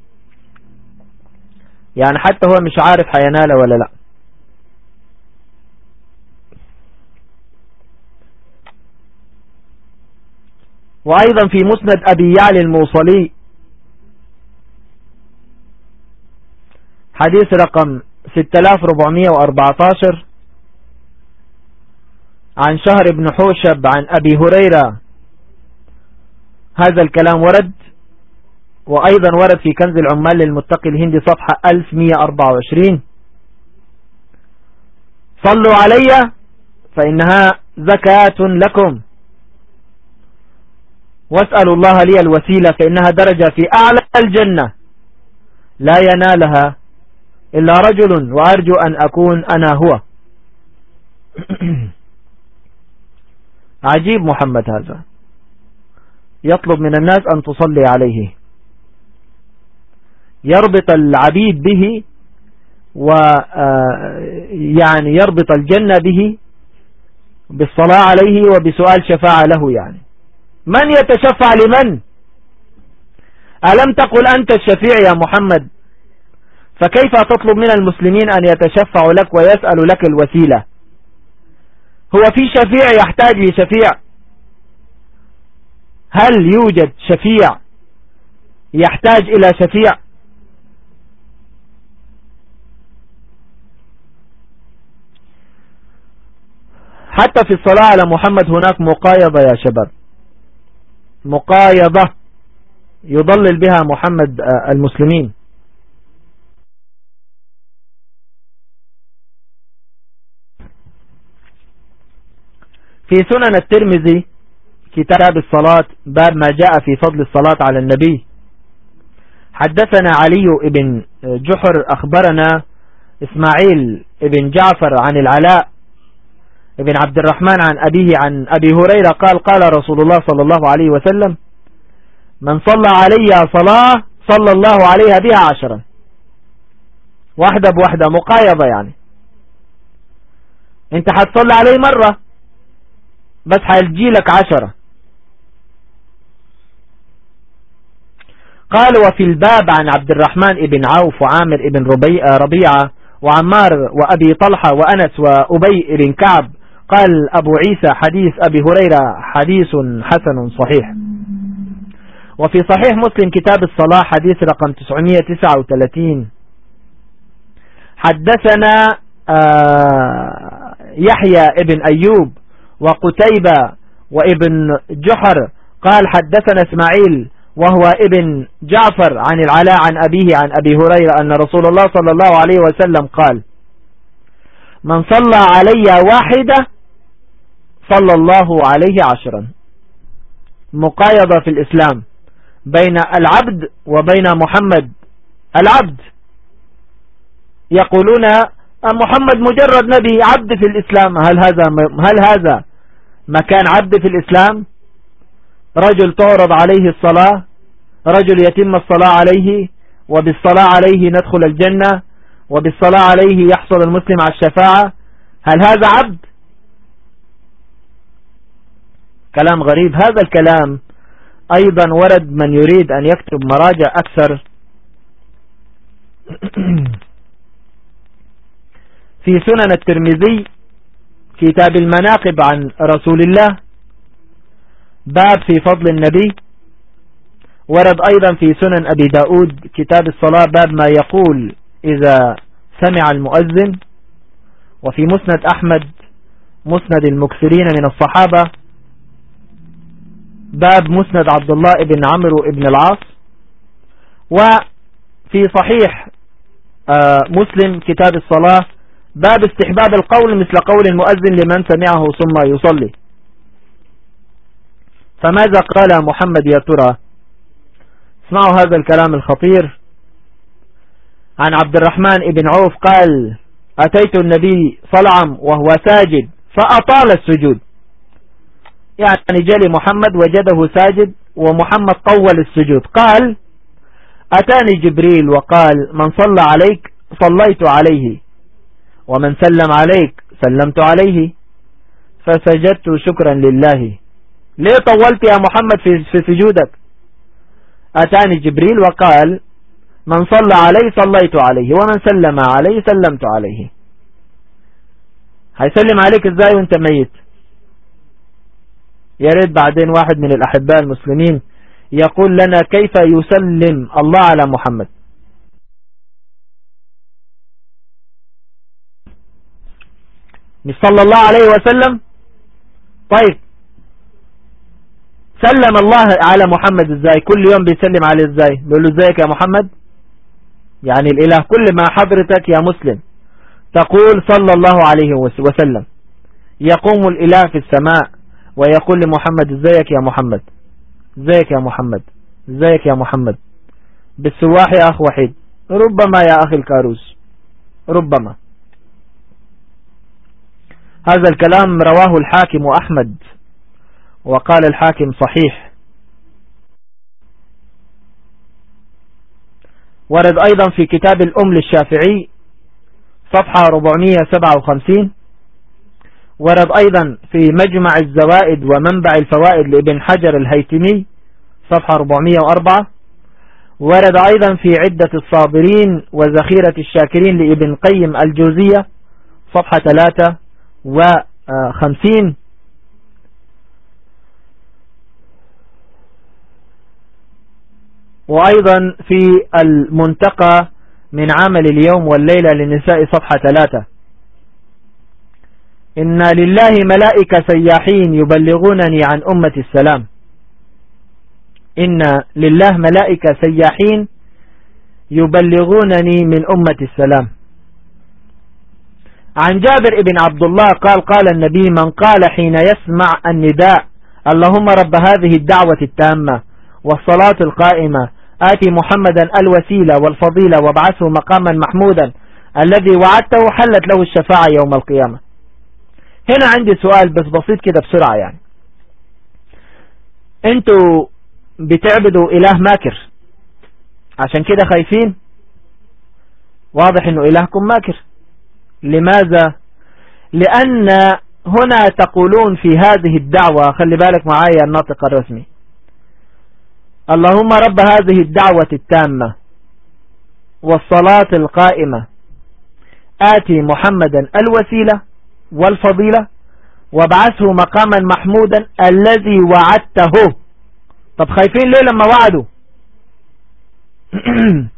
يعني حتى هو مش عارف حينال ولا لا. وأيضا في مسند أبي يعلي الموصلي حديث رقم 6414 عن شهر بن حوشب عن أبي هريرة. هذا الكلام ورد وأيضا ورد في كنز العمال للمتقي الهندي صفحة 1124 صلوا علي فإنها زكاة لكم. واسألوا الله لي الوسيلة فإنها درجة في أعلى الجنة. لا ينالها إلا رجل وأرجو أن أكون أنا هو. *clears throat* عجيب محمد هذا. يطلب من الناس أن تصلي عليه. يربط العبيد به ويعني آه، يربط الجنة به بالصلاة عليه وبسؤال شفاعة له يعني. من يتشفع لمن؟ ألم تقل أنت الشفيع يا محمد؟ فكيف تطلب من المسلمين أن يتشفعوا لك ويسألوا لك الوسيلة؟ هو في شفيع يحتاج لشفيع. هل يوجد شفيع يحتاج إلى شفيع؟ حتى في الصلاة على محمد هناك مقايضة يا شباب. مقايضة يضلل بها محمد آه، المسلمين. في سنن الترمذي كتاب الصلاة باب ما جاء في فضل الصلاة على النبي. حدثنا علي بن جحر أخبرنا إسماعيل بن جعفر عن العلاء بن عبد الرحمن عن أبيه عن أبي هريرة قال قال رسول الله صلى الله عليه وسلم من صلى علي صلاة صلى الله عليها بها عشرا. واحدة بواحدة مقايضة يعني. أنت حتصلي عليه مرة؟ بس هيجي لك عشرة. قال وفي الباب عن عبد الرحمن ابن عوف وعامر ابن ربيعة وعمار وأبي طلحة وأنس وأبي بن كعب. قال أبو عيسى حديث أبي هريرة حديث حسن صحيح. وفي صحيح مسلم كتاب الصلاة حديث رقم 939 حدثنا آه، يحيى ابن أيوب وقتيبة وابن جحر قال حدثنا إسماعيل وهو ابن جعفر عن العلاء عن أبيه عن أبي هريرة أن رسول الله صلى الله عليه وسلم قال من صلى علي واحدة صلى الله عليه عشرا. مقايضة في الإسلام بين العبد وبين محمد. العبد يقولون محمد مجرد نبي عبد في الإسلام؟ هل هذا هل هذا مكان عبد في الإسلام رجل تعرض عليه الصلاة رجل يتم الصلاة عليه وبالصلاة عليه ندخل الجنة وبالصلاة عليه يحصل المسلم على الشفاعة. هل هذا عبد؟ كلام غريب. هذا الكلام أيضا ورد من يريد أن يكتب مراجع أكثر. *clears throat* في سنن الترمذي كتاب المناقب عن رسول الله. باب في فضل النبي. ورد أيضا في سنن أبي داود كتاب الصلاة باب ما يقول إذا سمع المؤذن. وفي مسند أحمد مسند المكثرين من الصحابة. باب مسند عبد الله بن عمرو بن العاص. وفي صحيح آه، مسلم كتاب الصلاة باب استحباب القول مثل قول المؤذن لمن سمعه ثم يصلي. فماذا قال محمد يا ترى؟ اسمعوا هذا الكلام الخطير. عن عبد الرحمن بن عوف قال أتيت النبي صلعم وهو ساجد فأطال السجود. يعني جلي محمد وجده ساجد ومحمد طول السجود. قال أتاني جبريل وقال من صلى عليك صليت عليه. ومن سلم عليك سلمت عليه. فسجدت شكرا لله. ليه طولت يا محمد في, في سجودك؟ أتاني جبريل وقال من صلى عليه صليت عليه ومن سلم عليه سلمت عليه. هيسلم عليك إزاي وأنت ميت؟ يا ريت بعدين واحد من الأحباء المسلمين يقول لنا كيف يسلم الله على محمد. مش صلى الله عليه وسلم. طيب. سلم الله على محمد إزاي. كل يوم بيسلم عليه إزاي؟ بيقول له إزيك يا محمد؟ يعني الإله كل ما حضرتك يا مسلم. تقول صلى الله عليه وسلم. يقوم الإله في السماء ويقول لمحمد إزيك يا محمد. إزيك يا محمد. إزيك يا محمد. بالسواح يا أخ وحيد. ربما يا أخي الكاروس. ربما. هذا الكلام رواه الحاكم أحمد وقال الحاكم صحيح. ورد أيضا في كتاب الأم للشافعي صفحة 457 ورد أيضا في مجمع الزوائد ومنبع الفوائد لابن حجر الهيتمي صفحة 404 ورد أيضا في عدة الصابرين وذخيرة الشاكرين لابن قيم الجوزية صفحة 53 وأيضا في المنتقى من عمل اليوم والليلة للنساء صفحة ثلاثة. إن لله ملائكة سياحين يبلغونني عن أمة السلام. إن لله ملائكة سياحين يبلغونني من أمة السلام. عن جابر بن عبد الله قال قال النبي من قال حين يسمع النداء اللهم رب هذه الدعوة التامة والصلاة القائمة آتي محمدا الوسيلة والفضيلة وابعثه مقاما محمودا الذي وعدته حلت له الشفاعة يوم القيامة. هنا عندي سؤال بس بسيط كده بسرعة يعني. أنتوا بتعبدوا إله ماكر؟ عشان كده خايفين؟ واضح إنه إلهكم ماكر. لماذا؟ لأن هنا تقولون في هذه الدعوة خلي بالك معايا الناطق الرسمي. اللهم رب هذه الدعوة التامة والصلاة القائمة. آتي محمدا الوسيلة والفضيلة وابعثه مقاما محمودا الذي وعدته. طب خايفين ليه لما وعدوا؟ *clears throat*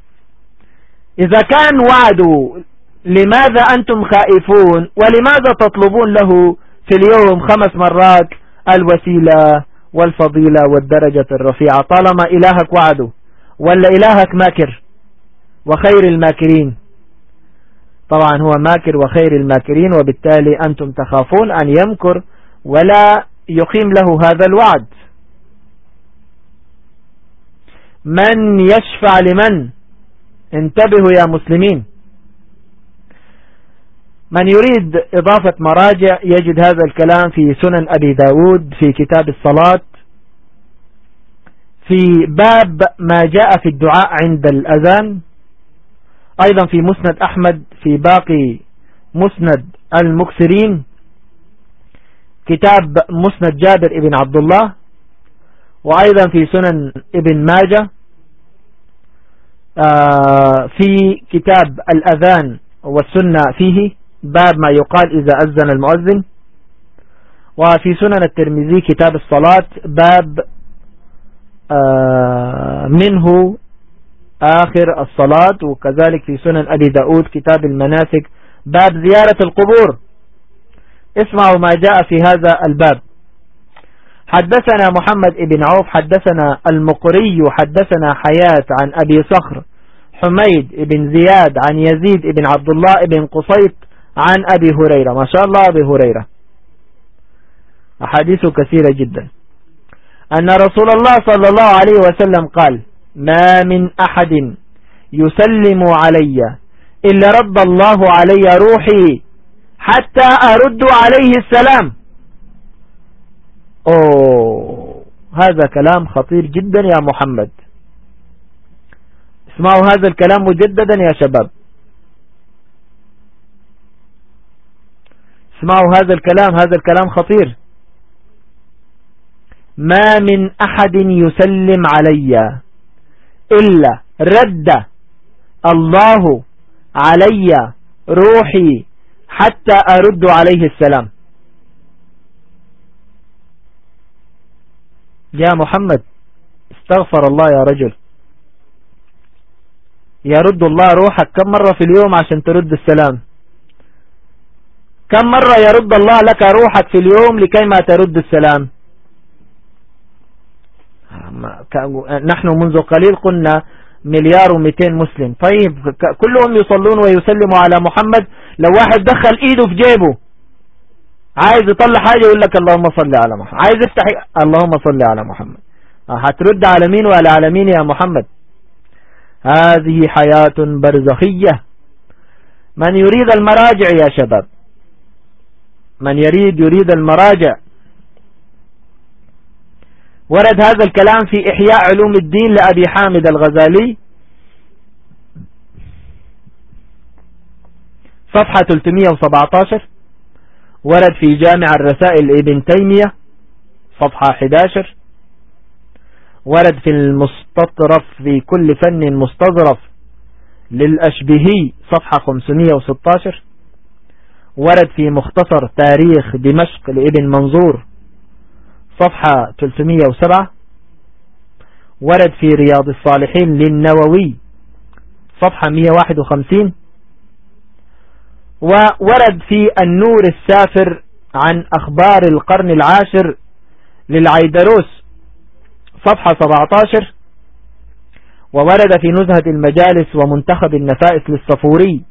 إذا كان وعدوا لماذا أنتم خائفون؟ ولماذا تطلبون له في اليوم خمس مرات الوسيلة والفضيلة والدرجة الرفيعة؟ طالما إلهك وعده. ولا إلهك ماكر وخير الماكرين. طبعا هو ماكر وخير الماكرين وبالتالي أنتم تخافون أن يمكر ولا يقيم له هذا الوعد. من يشفع لمن؟ انتبهوا يا مسلمين. من يريد إضافة مراجع يجد هذا الكلام في سنن أبي داود في كتاب الصلاة في باب ما جاء في الدعاء عند الأذان أيضا في مسند أحمد في باقي مسند المكسرين كتاب مسند جابر ابن عبد الله وأيضا في سنن ابن ماجة آه، في كتاب الأذان والسنة فيه. باب ما يقال إذا أذن المؤذن. وفي سنن الترمذي كتاب الصلاة باب آه، منه آخر الصلاة وكذلك في سنن أبي داود كتاب المناسك باب زيارة القبور. اسمعوا ما جاء في هذا الباب. حدثنا محمد بن عوف حدثنا المقري حدثنا حياة عن أبي صخر حميد بن زياد عن يزيد بن عبد الله بن قصيط عن أبي هريرة. ما شاء الله أبي هريرة. أحاديث كثيرة جدا. أن رسول الله صلى الله عليه وسلم قال ما من أحد يسلم علي إلا رد الله علي روحي حتى أرد عليه السلام. أوه هذا كلام خطير جدا يا محمد. اسمعوا هذا الكلام مجددا يا شباب. اسمعوا هذا الكلام هذا الكلام خطير. ما من أحد يسلم علي إلا رد الله علي روحي حتى أرد عليه السلام. يا محمد استغفر الله يا رجل. يرد الله روحك كم مرة في اليوم عشان ترد السلام؟ كم مرة يرد الله لك روحك في اليوم لكي ما ترد السلام؟ نحن منذ قليل قلنا مليار ومئتين مسلم. طيب كلهم يصلون ويسلموا على محمد. لو واحد دخل إيده في جيبه عايز يطلع حاجة يقول لك اللهم صل على محمد. عايز يفتح اللهم صل على محمد. هترد على مين وعلى على مين يا محمد؟ هذه حياة برزخية. من يريد المراجع يا شباب؟ من يريد يريد المراجع. ورد هذا الكلام في إحياء علوم الدين لأبي حامد الغزالي. صفحة 317 ورد في جامع الرسائل ابن تيمية. صفحة 11 ورد في المستطرف في كل فن مستظرف للأشبهي. صفحة 516 ورد في مختصر تاريخ دمشق لابن منظور صفحة 307 ورد في رياض الصالحين للنووي صفحة 151 وورد في النور السافر عن أخبار القرن العاشر للعيدروس صفحة 17 وورد في نزهة المجالس ومنتخب النفائس للصفوري.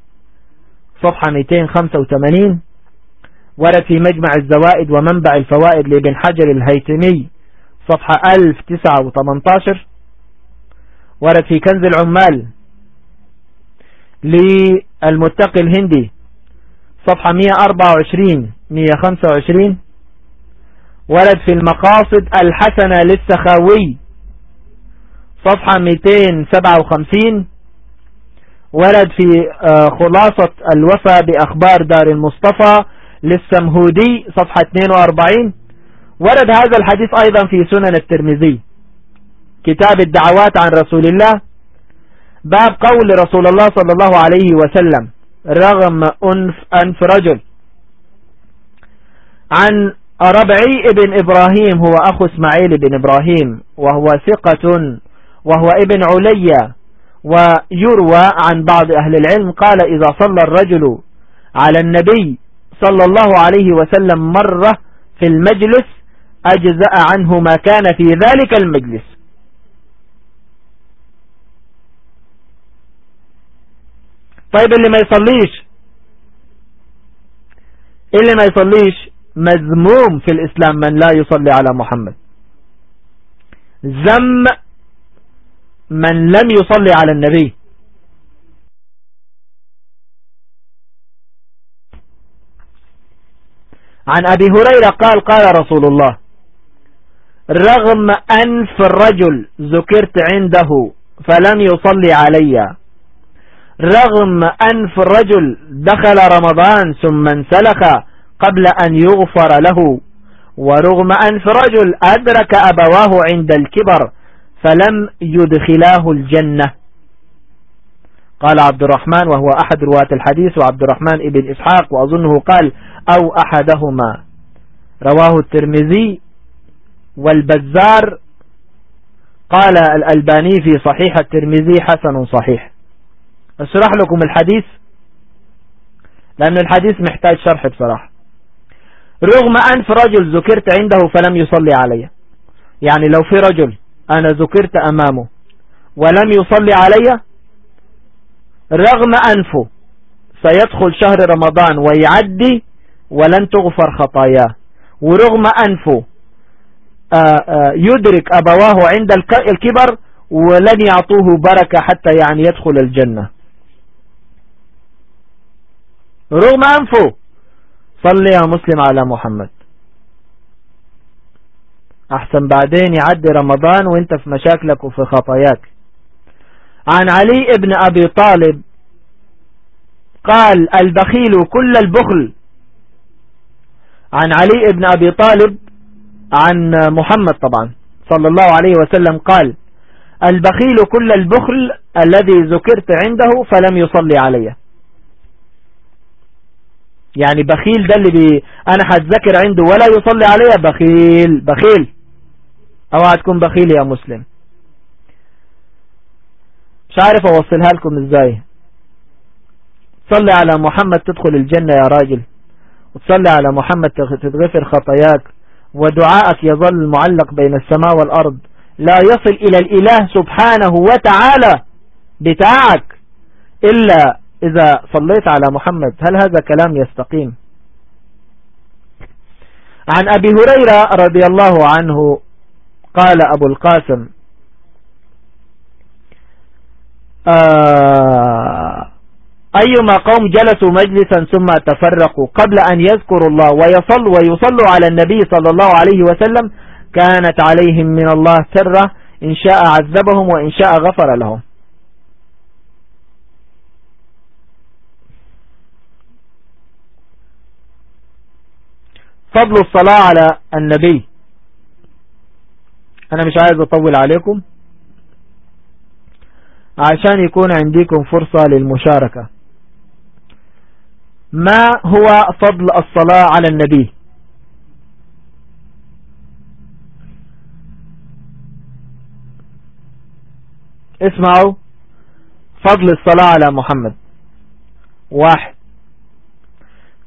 صفحة 285 ورد في مجمع الزوائد ومنبع الفوائد لابن حجر الهيتمي صفحة 1018 ورد في كنز العمال للمتقي الهندي صفحة 124 125 ورد في المقاصد الحسنة للسخاوي صفحة 257 ورد في آه، خلاصة الوفا بأخبار دار المصطفى للسمهودي صفحة 42 ورد هذا الحديث أيضا في سنن الترمذي. كتاب الدعوات عن رسول الله. باب قول رسول الله صلى الله عليه وسلم رغم أنف, أنف رجل. عن ربعي ابن إبراهيم هو أخو إسماعيل بن إبراهيم وهو ثقة وهو ابن عليا. ويروى عن بعض أهل العلم قال إذا صلى الرجل على النبي صلى الله عليه وسلم مرة في المجلس أجزأ عنه ما كان في ذلك المجلس. طيب اللي ما يصليش اللي ما يصليش مذموم في الإسلام من لا يصلي على محمد. ذم من لم يصلي على النبي. عن أبي هريرة قال قال رسول الله رغم أنف الرجل ذكرت عنده فلم يصلي علي رغم أنف الرجل دخل رمضان ثم انسلخ قبل أن يغفر له ورغم أنف رجل أدرك أبواه عند الكبر فلم يدخلاه الجنة. قال عبد الرحمن وهو أحد رواة الحديث وعبد الرحمن ابن إسحاق وأظنه قال أو أحدهما. رواه الترمذي والبزار. قال الألباني في صحيح الترمذي حسن صحيح. أشرح لكم الحديث؟ لأن الحديث محتاج شرح بصراحة. رغم أنف رجل ذكرت عنده فلم يصلي علي يعني لو في رجل أنا ذكرت أمامه. ولم يصلي علي؟ رغم أنفه. سيدخل شهر رمضان ويعدي ولن تغفر خطاياه. ورغم أنفه آه، آه، يدرك أبواه عند الكبر ولن يعطوه بركة حتى يعني يدخل الجنة. رغم أنفه. صل يا مسلم على محمد. أحسن بعدين يعدي رمضان وأنت في مشاكلك وفي خطاياك. عن علي ابن أبي طالب قال البخيل كل البخل. عن علي بن أبي طالب عن محمد طبعا صلى الله عليه وسلم قال البخيل كل البخل الذي ذكرت عنده فلم يصلي عليه يعني بخيل ده اللي بي أنا هتذكر عنده ولا يصلي عليه بخيل بخيل. اوعى تكون بخيل يا مسلم. مش عارف أوصلها لكم إزاي. تصلي على محمد تدخل الجنة يا راجل. وتصلي على محمد تتغفر خطاياك. ودعائك يظل معلق بين السماء والأرض. لا يصل إلى الإله سبحانه وتعالى بتاعك. إلا إذا صليت على محمد. هل هذا كلام يستقيم؟ عن أبي هريرة رضي الله عنه قال أبو القاسم آه أيما قوم جلسوا مجلسا ثم تفرقوا قبل أن يذكروا الله ويصل ويصلوا على النبي صلى الله عليه وسلم كانت عليهم من الله سرة إن شاء عذبهم وإن شاء غفر لهم. فضل الصلاة على النبي. أنا مش عايز أطول عليكم. عشان يكون عندكم فرصة للمشاركة. ما هو فضل الصلاة على النبي؟ اسمعوا. فضل الصلاة على محمد. واحد.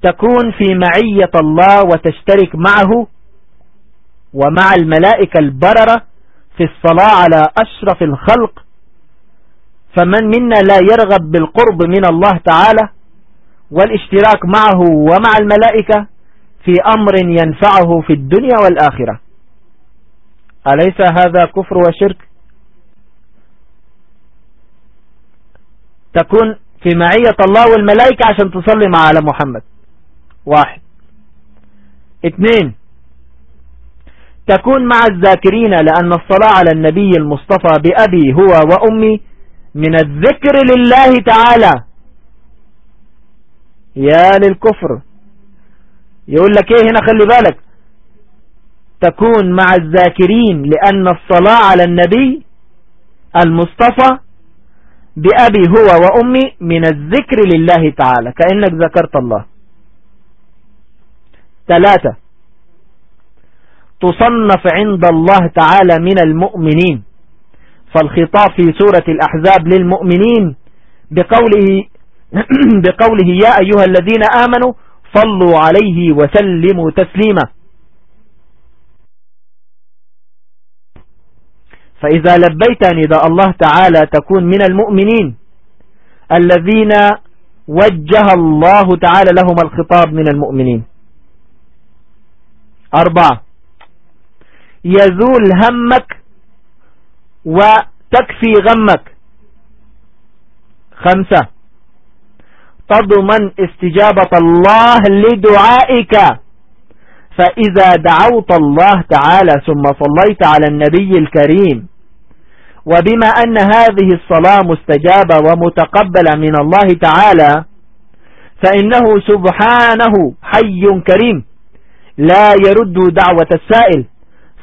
تكون في معية الله وتشترك معه ومع الملائكة البررة في الصلاة على أشرف الخلق فمن منا لا يرغب بالقرب من الله تعالى والاشتراك معه ومع الملائكة في أمر ينفعه في الدنيا والآخرة. أليس هذا كفر وشرك؟ تكون في معية الله والملائكة عشان تصلي مع على محمد. واحد. اثنين. تكون مع الذاكرين لأن الصلاة على النبي المصطفى بأبي هو وأمي من الذكر لله تعالى. يا للكفر. يقول لك إيه هنا؟ خلي بالك. تكون مع الذاكرين لأن الصلاة على النبي المصطفى بأبي هو وأمي من الذكر لله تعالى. كأنك ذكرت الله. ثلاثة. تصنف عند الله تعالى من المؤمنين. فالخطاب في سورة الأحزاب للمؤمنين بقوله *clears throat* بقوله يا أيها الذين آمنوا صلوا عليه وسلموا تسليما. فإذا لبيت نداء الله تعالى تكون من المؤمنين الذين وجه الله تعالى لهم الخطاب من المؤمنين. أربعة. يزول همك وتكفي غمك. خمسة. تضمن استجابة الله لدعائك. فإذا دعوت الله تعالى ثم صليت على النبي الكريم. وبما أن هذه الصلاة مستجابة ومتقبلة من الله تعالى فإنه سبحانه حي كريم. لا يرد دعوة السائل.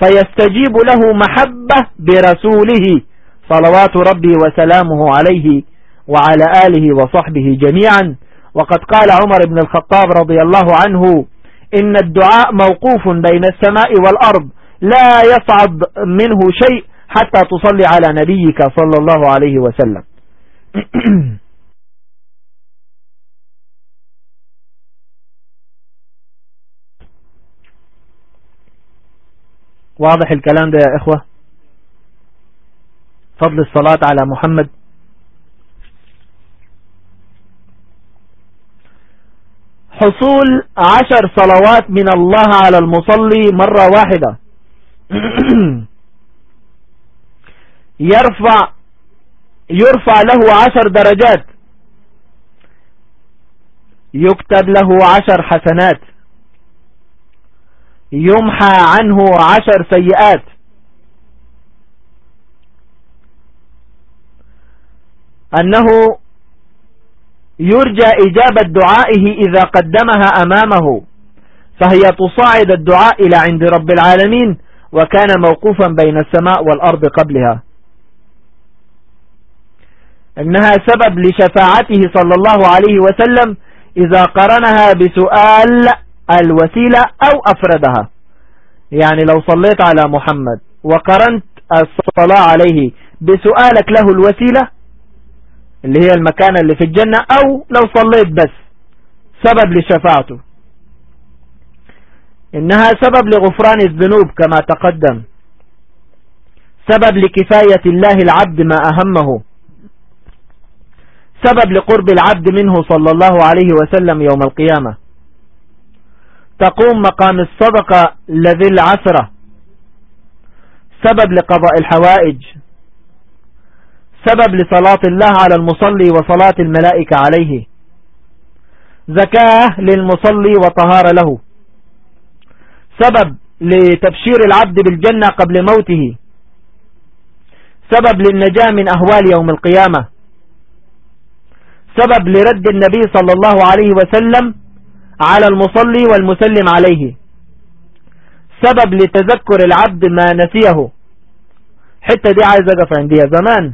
فيستجيب له محبة برسوله صلوات ربي وسلامه عليه وعلى آله وصحبه جميعا. وقد قال عمر بن الخطاب رضي الله عنه إن الدعاء موقوف بين السماء والأرض لا يصعد منه شيء حتى تصلي على نبيك صلى الله عليه وسلم. *clears throat* واضح الكلام ده يا إخوة؟ فضل الصلاة على محمد. حصول عشر صلوات من الله على المصلي مرة واحدة. *clears throat* يرفع يرفع له عشر درجات. يكتب له عشر حسنات. يمحى عنه عشر سيئات. أنه يرجى إجابة دعائه إذا قدمها أمامه فهي تصاعد الدعاء إلى عند رب العالمين وكان موقوفا بين السماء والأرض قبلها. إنها سبب لشفاعته صلى الله عليه وسلم إذا قرنها بسؤال الوسيلة أو أفردها. يعني لو صليت على محمد وقرنت الصلاة عليه بسؤالك له الوسيلة اللي هي المكان اللي في الجنة أو لو صليت بس سبب لشفاعته. إنها سبب لغفران الذنوب كما تقدم. سبب لكفاية الله العبد ما أهمه. سبب لقرب العبد منه صلى الله عليه وسلم يوم القيامة. تقوم مقام الصدقة لذي العسرة. سبب لقضاء الحوائج. سبب لصلاة الله على المصلي وصلاة الملائكة عليه. زكاة للمصلي وطهارة له. سبب لتبشير العبد بالجنة قبل موته. سبب للنجاة من أهوال يوم القيامة. سبب لرد النبي صلى الله عليه وسلم على المصلي والمسلم عليه. سبب لتذكر العبد ما نسيه. حتى دي عايز أقف عنديها زمان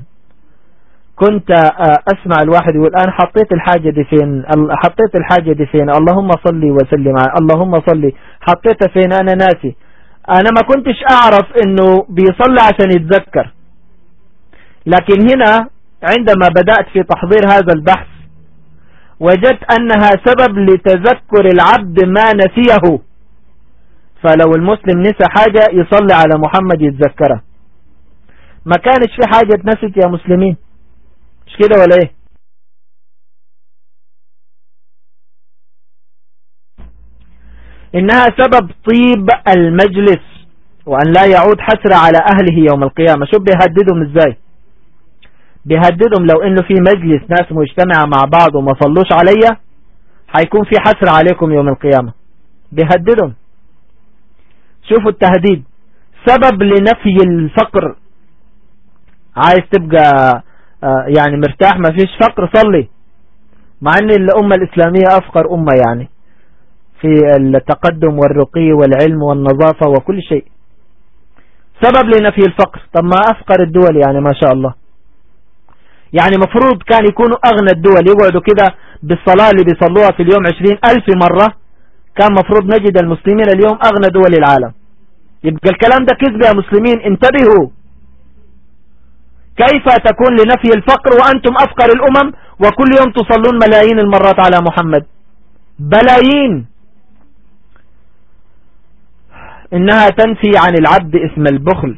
كنت آه، أسمع الواحد يقول أنا حطيت الحاجة دي فين؟ حطيت الحاجة دي فين؟ اللهم صلي وسلم اللهم صلي حطيتها فين؟ أنا ناسي. أنا ما كنتش أعرف إنه بيصلي عشان يتذكر. لكن هنا عندما بدأت في تحضير هذا البحث وجدت أنها سبب لتذكر العبد ما نسيه. فلو المسلم نسى حاجة يصلي على محمد يتذكرها. ما كانش في حاجة اتنست يا مسلمين. مش كده ولا إيه؟ إنها سبب طيب المجلس وأن لا يعود حسرة على أهله يوم القيامة. شو بيهددهم إزاي. بيهددهم لو إنه في مجلس ناس مجتمعة مع بعض وما صلوش عليا هيكون في حسر عليكم يوم القيامة. بيهددهم. شوفوا التهديد. سبب لنفي الفقر. عايز تبقى آه، يعني مرتاح ما فيش فقر صلي. مع إن الأمة الإسلامية أفقر أمة يعني. في التقدم والرقي والعلم والنظافة وكل شيء. سبب لنفي الفقر. طب ما أفقر الدول يعني ما شاء الله. يعني مفروض كان يكونوا أغنى الدول يقعدوا كده بالصلاة اللي بيصلوها في اليوم عشرين ألف مرة. كان مفروض نجد المسلمين اليوم أغنى دول العالم. يبقى الكلام ده كذب يا مسلمين انتبهوا. كيف تكون لنفي الفقر وأنتم أفقر الأمم وكل يوم تصلون ملايين المرات على محمد؟ بلايين. إنها تنفي عن العبد اسم البخل.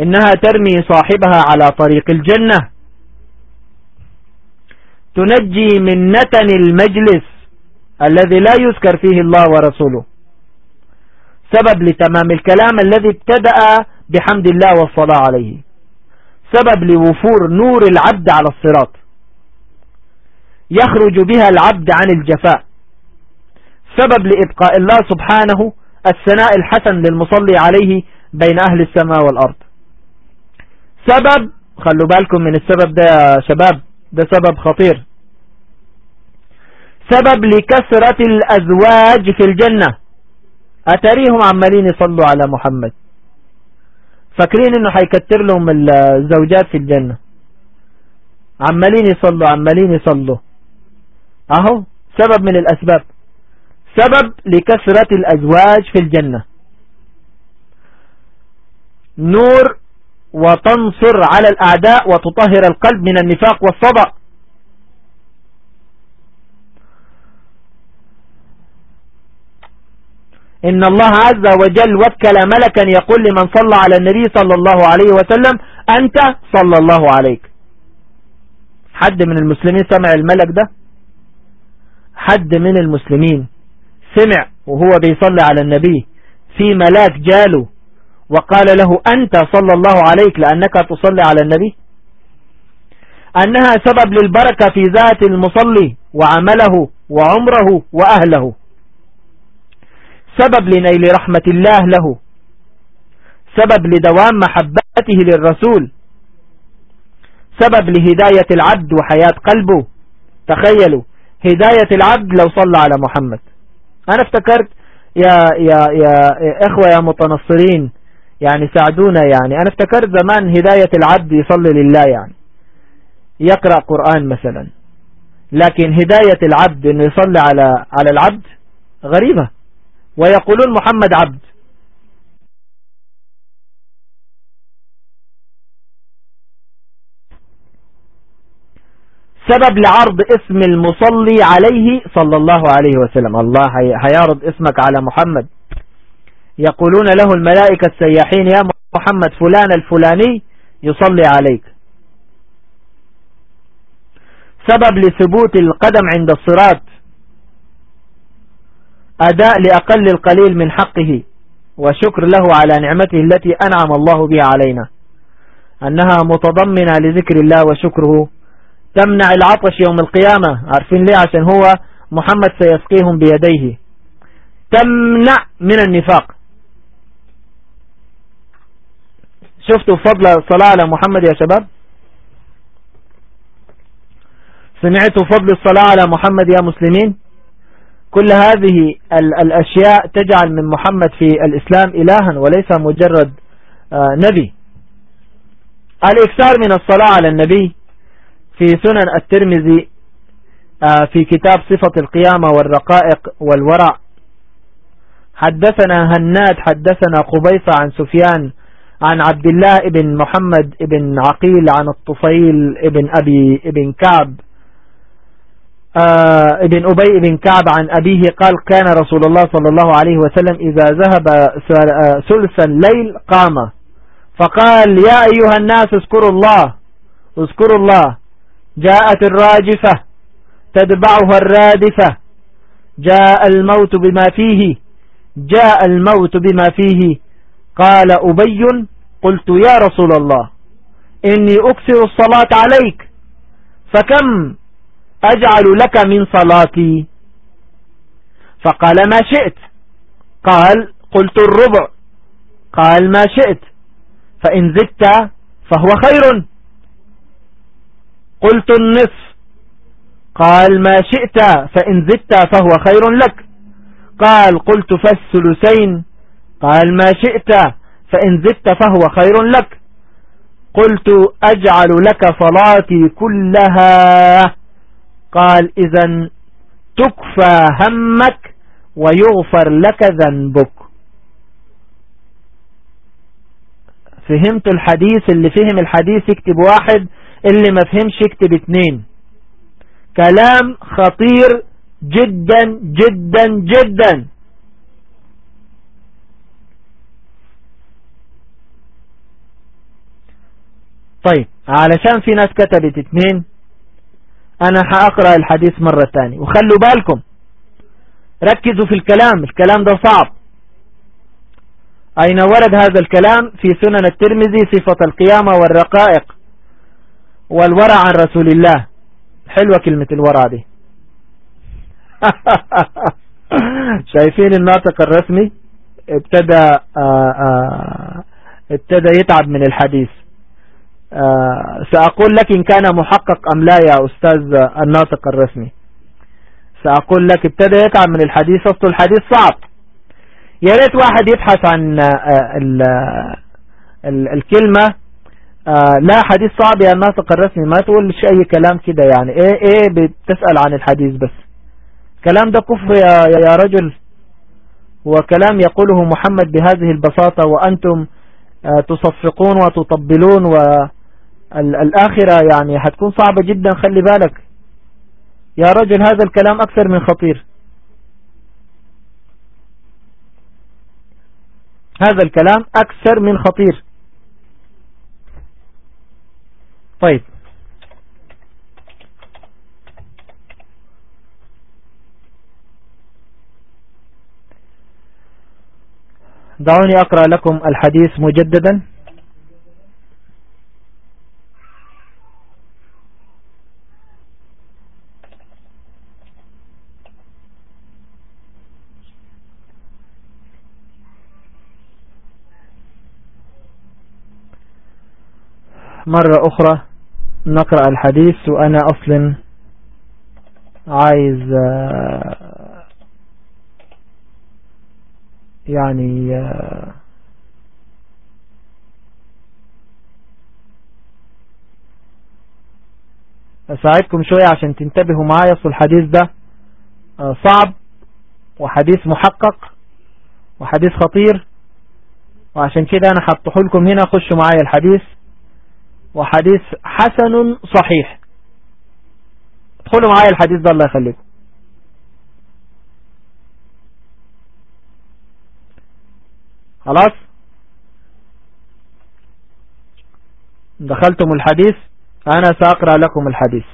إنها ترمي صاحبها على طريق الجنة. تنجي من نتن المجلس الذي لا يذكر فيه الله ورسوله. سبب لتمام الكلام الذي ابتدأ بحمد الله والصلاة عليه. سبب لوفور نور العبد على الصراط. يخرج بها العبد عن الجفاء. سبب لإبقاء الله سبحانه الثناء الحسن للمصلي عليه بين أهل السماء والأرض. سبب خلوا بالكم من السبب ده يا شباب ده سبب خطير. سبب لكثرة الأزواج في الجنة. أتريهم عمالين يصلوا على محمد. فاكرين إنه حيكتر لهم الزوجات في الجنة. عمالين يصلوا عمالين يصلوا. أهو سبب من الأسباب. سبب لكثرة الأزواج في الجنة. نور وتنصر على الأعداء وتطهر القلب من النفاق والصدع إن الله عز وجل وكل ملكا يقول لمن صلى على النبي صلى الله عليه وسلم أنت صلى الله عليك. حد من المسلمين سمع الملك ده؟ حد من المسلمين. سمع وهو بيصلي على النبي. في ملاك جاله. وقال له أنت صلى الله عليك لأنك تصلي على النبي؟ أنها سبب للبركة في ذات المصلي وعمله وعمره وأهله. سبب لنيل رحمة الله له. سبب لدوام محبته للرسول. سبب لهداية العبد وحياة قلبه. تخيلوا هداية العبد لو صلى على محمد. أنا افتكرت يا, يا, يا إخوة يا متنصرين يعني ساعدونا يعني. أنا افتكرت زمان هداية العبد يصلي لله يعني. يقرأ قرآن مثلا. لكن هداية العبد إنه يصلي على على العبد غريبة. ويقولون محمد عبد. سبب لعرض اسم المصلي عليه صلى الله عليه وسلم. الله هيعرض اسمك على محمد. يقولون له الملائكة السياحين يا محمد فلان الفلاني يصلي عليك. سبب لثبوت القدم عند الصراط أداء لأقل القليل من حقه وشكر له على نعمته التي أنعم الله بها علينا. أنها متضمنة لذكر الله وشكره. تمنع العطش يوم القيامة عارفين ليه؟ عشان هو محمد سيسقيهم بيديه. تمنع من النفاق. شفتوا فضل الصلاة على محمد يا شباب؟ سمعتوا فضل الصلاة على محمد يا مسلمين؟ كل هذه الأشياء تجعل من محمد في الإسلام إلها وليس مجرد آه، نبي. الإكثار من الصلاة على النبي في سنن الترمذي آه، في كتاب صفة القيامة والرقائق والورع. حدثنا هناد حدثنا قبيصة عن سفيان عن عبد الله بن محمد بن عقيل عن الطفيل بن أبي بن كعب آه ابن أبي بن كعب عن أبيه قال كان رسول الله صلى الله عليه وسلم إذا ذهب آه، ثلث الليل قام فقال يا أيها الناس اذكروا الله اذكروا الله جاءت الراجفة تتبعها الرادفة جاء الموت بما فيه جاء الموت بما فيه قال أبي قلت يا رسول الله إني أكثر الصلاة عليك فكم أجعل لك من صلاتي؟ فقال ما شئت. قال قلت الربع. قال ما شئت. فإن زدت فهو خير. قلت النصف. قال ما شئت فإن زدت فهو خير لك. قال قلت فالثلثين. قال ما شئت فإن زدت فهو خير لك. قلت أجعل لك صلاتي كلها. قال إذا تكفى همك ويغفر لك ذنبك. فهمت الحديث اللي فهم الحديث يكتب واحد اللي ما فهمش يكتب اتنين. كلام خطير جدا جدا جدا. طيب علشان في ناس كتبت اتنين أنا هأقرأ الحديث مرة تاني وخلوا بالكم ركزوا في الكلام الكلام ده صعب. أين ورد هذا الكلام؟ في سنن الترمذي صفة القيامة والرقائق والورع عن رسول الله. حلوة كلمة الورع دي. *laughs* شايفين الناطق الرسمي؟ ابتدى آآ آآ ابتدى يتعب من الحديث. آه، سأقول لك إن كان محقق أم لا يا أستاذ الناطق الرسمي. سأقول لك ابتدى يتعب من الحديث أصل الحديث صعب. يا ريت واحد يبحث عن آه، ال ال الكلمة. آه، لا حديث صعب يا الناطق الرسمي. ما تقولش أي كلام كده يعني. إيه إيه بتسأل عن الحديث بس. كلام ده كفر يا, يا رجل. وكلام يقوله محمد بهذه البساطة. وأنتم تصفقون وتطبلون و الآخرة يعني هتكون صعبة جدا خلي بالك. يا رجل هذا الكلام أكثر من خطير. هذا الكلام أكثر من خطير. طيب. دعوني أقرأ لكم الحديث مجددا. مرة أخرى نقرأ الحديث وأنا أصلا عايز آه، يعني آه، أساعدكم شوية عشان تنتبهوا معايا. في الحديث ده آه، صعب وحديث محقق وحديث خطير. وعشان كده أنا حطحوا لكم هنا. خشوا معايا الحديث. وحديث حسن صحيح. ادخلوا معايا الحديث ده الله يخليكم. خلاص؟ دخلتم الحديث؟ أنا سأقرأ لكم الحديث.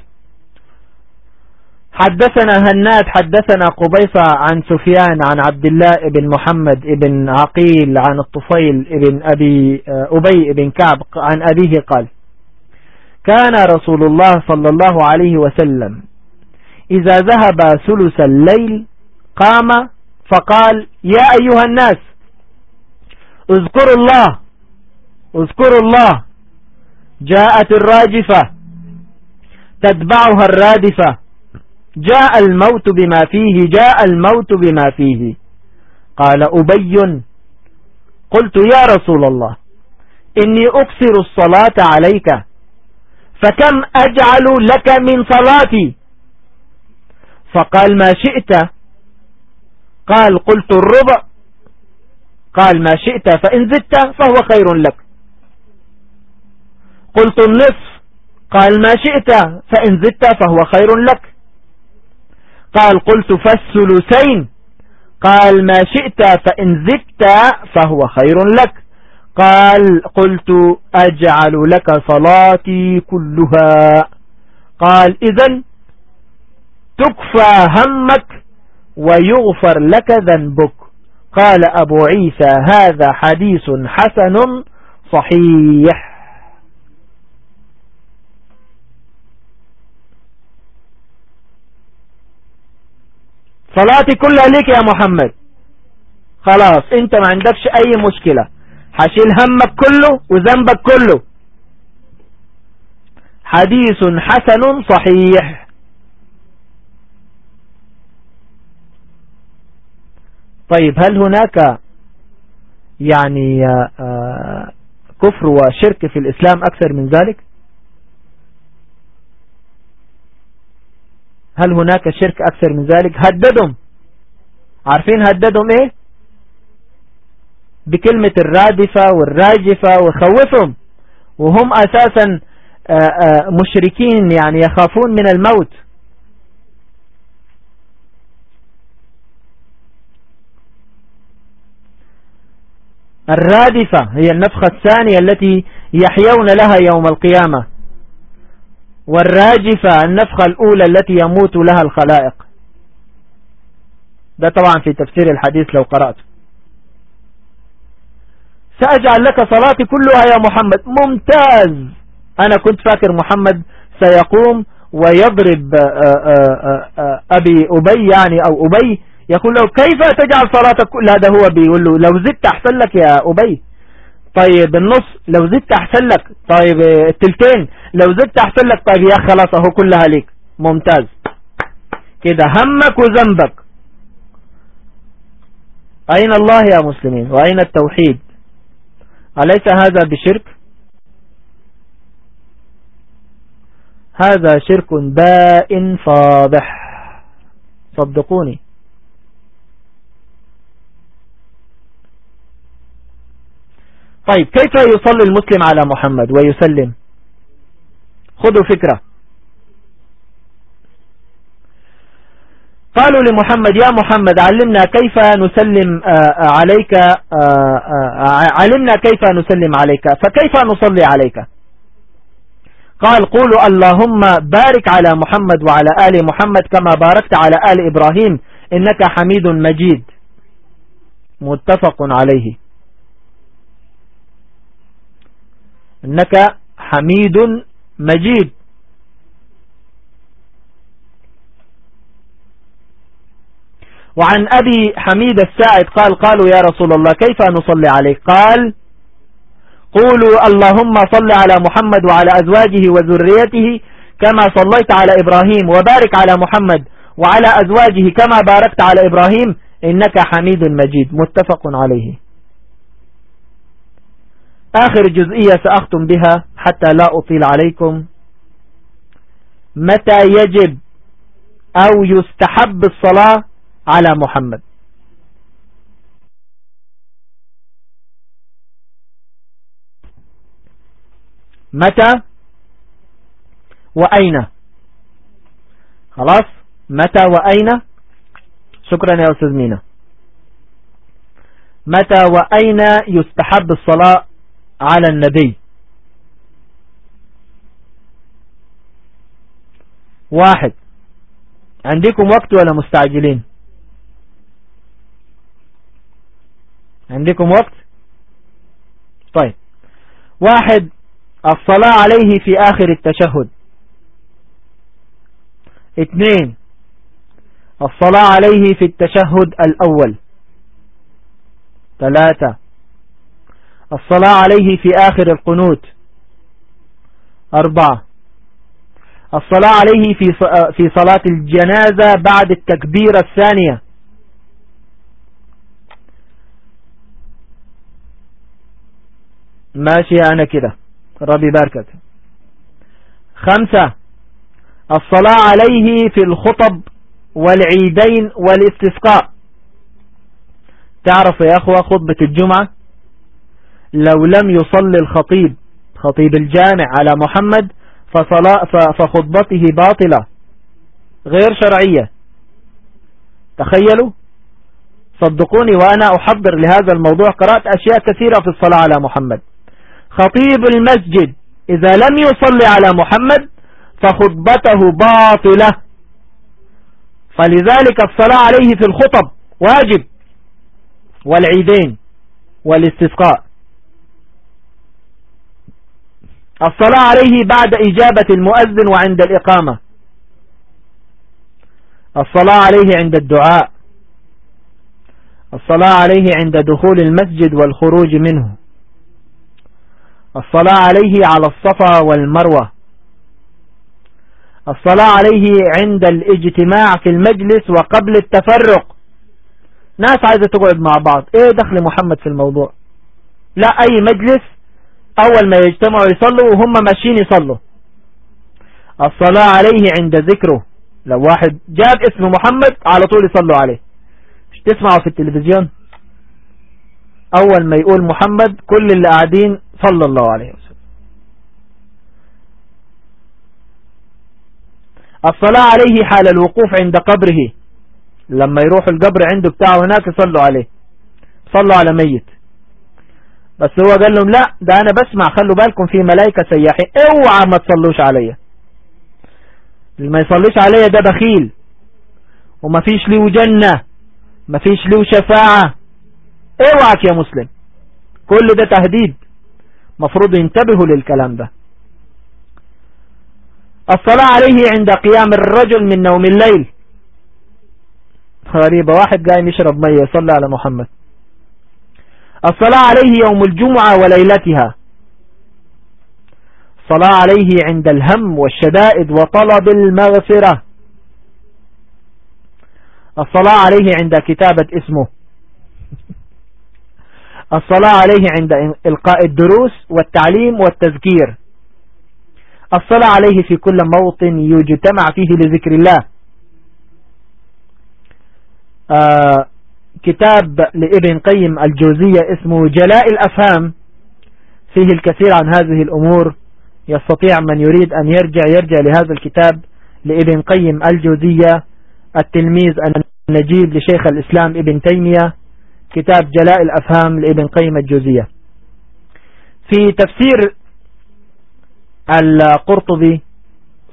حدثنا هناد حدثنا قبيصة عن سفيان عن عبد الله بن محمد بن عقيل عن الطفيل بن أبي أبي بن كعب عن أبيه قال كان رسول الله صلى الله عليه وسلم. إذا ذهب ثلث الليل قام فقال يا أيها الناس اذكروا الله اذكروا الله جاءت الراجفة تتبعها الرادفة جاء الموت بما فيه جاء الموت بما فيه. قال أبي قلت يا رسول الله إني أكثر الصلاة عليك فكم أجعل لك من صلاتي؟ فقال ما شئت. قال قلت الربع. قال ما شئت فإن زدت فهو خير لك. قلت النصف. قال ما شئت فإن زدت فهو خير لك. قال قلت فالثلثين. قال ما شئت فإن زدت فهو خير لك. قال قلت أجعل لك صلاتي كلها. قال إذن تكفى همك ويغفر لك ذنبك. قال أبو عيسى هذا حديث حسن صحيح. صلاتي كلها ليك يا محمد. خلاص انت ما عندكش أي مشكلة. حشيل همك كله وذنبك كله. حديث حسن صحيح. طيب هل هناك يعني آه، كفر وشرك في الإسلام أكثر من ذلك؟ هل هناك شرك أكثر من ذلك؟ هددهم. عارفين هددهم إيه؟ بكلمة الرادفة والراجفة وخوفهم. وهم أساسا آه، آه، مشركين يعني يخافون من الموت. الرادفة هي النفخة الثانية التي يحيون لها يوم القيامة. والراجفة النفخة الأولى التي يموت لها الخلائق. ده طبعا في تفسير الحديث لو قرأت سأجعل لك صلاتي كلها يا محمد. ممتاز. أنا كنت فاكر محمد سيقوم ويضرب آه، آه، آه، أبي أبي يعني أو أبي. يقول له كيف تجعل صلاتك كلها ده هو بيقول له لو زدت أحسن لك يا أبي. طيب النص لو زدت أحسن لك. طيب التلتين لو زدت أحسن لك. طيب يا خلاص أهو كلها ليك. ممتاز. كده همك وذنبك. أين الله يا مسلمين؟ وأين التوحيد؟ أليس هذا بشرك؟ هذا شرك باء فاضح. صدقوني. طيب كيف يصلي المسلم على محمد ويسلم؟ خذوا فكرة. قالوا لمحمد يا محمد علمنا كيف نسلم آه، آه، عليك آه، علمنا كيف نسلم عليك فكيف نصلي عليك? قال قولوا اللهم بارك على محمد وعلى آل محمد كما باركت على آل إبراهيم إنك حميد مجيد. متفق عليه. إنك حميد مجيد. وعن أبي حميد الساعد قال قالوا يا رسول الله كيف نصلي عليك؟ قال قولوا اللهم صل على محمد وعلى أزواجه وذريته كما صليت على إبراهيم وبارك على محمد وعلى أزواجه كما باركت على إبراهيم إنك حميد مجيد. متفق عليه. آخر جزئية سأختم بها حتى لا أطيل عليكم. متى يجب أو يستحب الصلاة على محمد. متى؟ وأين؟ خلاص؟ متى وأين؟ شكرا يا أستاذ مينا. متى وأين يستحب الصلاة على النبي؟ واحد. عندكم وقت ولا مستعجلين؟ عندكم وقت؟ طيب. واحد الصلاة عليه في آخر التشهد. اثنين الصلاة عليه في التشهد الأول. ثلاثة الصلاة عليه في آخر القنوت. أربعة الصلاة عليه في صلاة الجنازة بعد التكبيرة الثانية. ماشي أنا كده. ربي باركت خمسة الصلاة عليه في الخطب والعيدين والاستسقاء. تعرف يا أخوة خطبة الجمعة؟ لو لم يصلي الخطيب خطيب الجامع على محمد فخطبته باطلة غير شرعية. تخيلوا؟ صدقوني وأنا أحضر لهذا الموضوع قرأت أشياء كثيرة في الصلاة على محمد. خطيب المسجد. إذا لم يصلي على محمد فخطبته باطلة. فلذلك الصلاة عليه في الخطب واجب. والعيدين والاستسقاء. الصلاة عليه بعد إجابة المؤذن وعند الإقامة. الصلاة عليه عند الدعاء. الصلاة عليه عند دخول المسجد والخروج منه. الصلاة عليه على الصفا والمروة. الصلاة عليه عند الاجتماع في المجلس وقبل التفرق. ناس عايزة تقعد مع بعض. إيه دخل محمد في الموضوع؟ لا أي مجلس أول ما يجتمعوا يصلوا وهم ماشيين يصلوا. الصلاة عليه عند ذكره. لو واحد جاب اسم محمد على طول يصلوا عليه. مش تسمعوا في التلفزيون؟ أول ما يقول محمد كل اللي قاعدين صلى الله عليه وسلم. الصلاة عليه حال الوقوف عند قبره. لما يروح القبر عنده بتاعه هناك يصلوا عليه. صلوا على ميت. بس هو قال لهم لا ده أنا بسمع خلوا بالكم في ملائكة سياحين. اوعى ما تصلوش عليا اللي ما يصليش عليا ده بخيل. وما فيش له جنة. ما فيش له شفاعة. اوعك يا مسلم. كل ده تهديد. مفروض ينتبهوا للكلام ده. الصلاة عليه عند قيام الرجل من نوم الليل. غريبة واحد قايم يشرب مية صلى على محمد. الصلاة عليه يوم الجمعة وليلتها. الصلاة عليه عند الهم والشدائد وطلب المغفرة. الصلاة عليه عند كتابة اسمه. الصلاة عليه عند إلقاء الدروس والتعليم والتذكير. الصلاة عليه في كل موطن يجتمع فيه لذكر الله. آه كتاب لابن قيم الجوزية اسمه جلاء الأفهام. فيه الكثير عن هذه الأمور. يستطيع من يريد أن يرجع يرجع لهذا الكتاب لابن قيم الجوزية. التلميذ النجيب لشيخ الإسلام ابن تيمية. كتاب جلاء الأفهام لابن قيم الجوزية. في تفسير القرطبي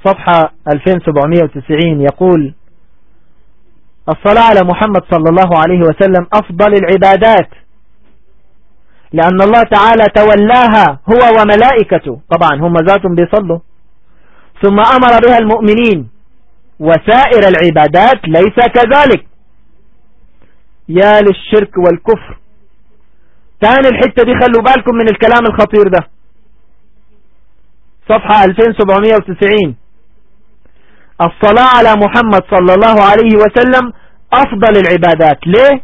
صفحة 2790 يقول الصلاة على محمد صلى الله عليه وسلم أفضل العبادات لأن الله تعالى تولاها هو وملائكته. طبعا هم ذاتهم بيصلوا. ثم أمر بها المؤمنين وسائر العبادات ليس كذلك. يا للشرك والكفر. تاني الحتة دي خلوا بالكم من الكلام الخطير ده. صفحة 2790 الصلاة على محمد صلى الله عليه وسلم أفضل العبادات. ليه؟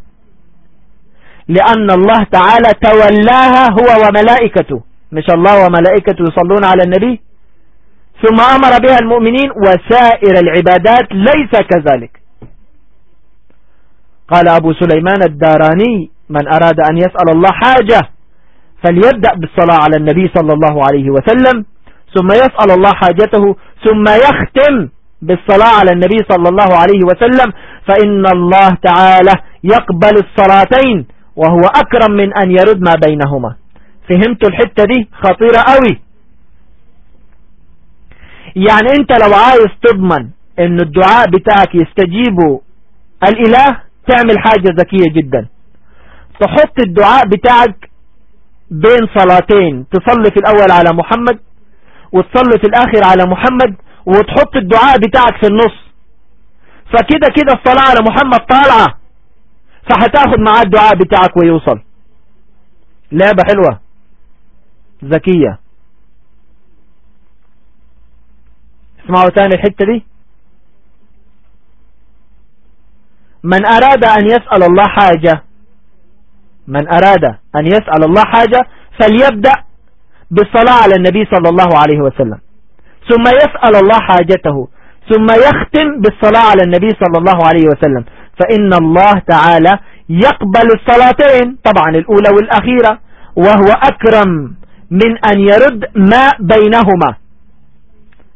لأن الله تعالى تولاها هو وملائكته. مش الله وملائكته يصلون على النبي. ثم أمر بها المؤمنين وسائر العبادات ليس كذلك. قال أبو سليمان الداراني من أراد أن يسأل الله حاجة فليبدأ بالصلاة على النبي صلى الله عليه وسلم ثم يسأل الله حاجته ثم يختم بالصلاة على النبي صلى الله عليه وسلم فإن الله تعالى يقبل الصلاتين وهو أكرم من أن يرد ما بينهما. فهمت الحتة دي؟ خطيرة قوي يعني أنت لو عايز تضمن إن الدعاء بتاعك يستجيبه الإله تعمل حاجة ذكية جدا. تحط الدعاء بتاعك بين صلاتين تصلي في الأول على محمد وتصلي في الآخر على محمد وتحط الدعاء بتاعك في النص. فكده كده الصلاة على محمد طالعة فهتاخد معاه الدعاء بتاعك ويوصل. لعبة حلوة ذكية. اسمعوا تاني الحتة دي. من أراد أن يسأل الله حاجة من أراد أن يسأل الله حاجة فليبدأ بالصلاة على النبي صلى الله عليه وسلم. ثم يسأل الله حاجته ثم يختم بالصلاة على النبي صلى الله عليه وسلم. فإن الله تعالى يقبل الصلاتين طبعا الأولى والأخيرة وهو أكرم من أن يرد ما بينهما.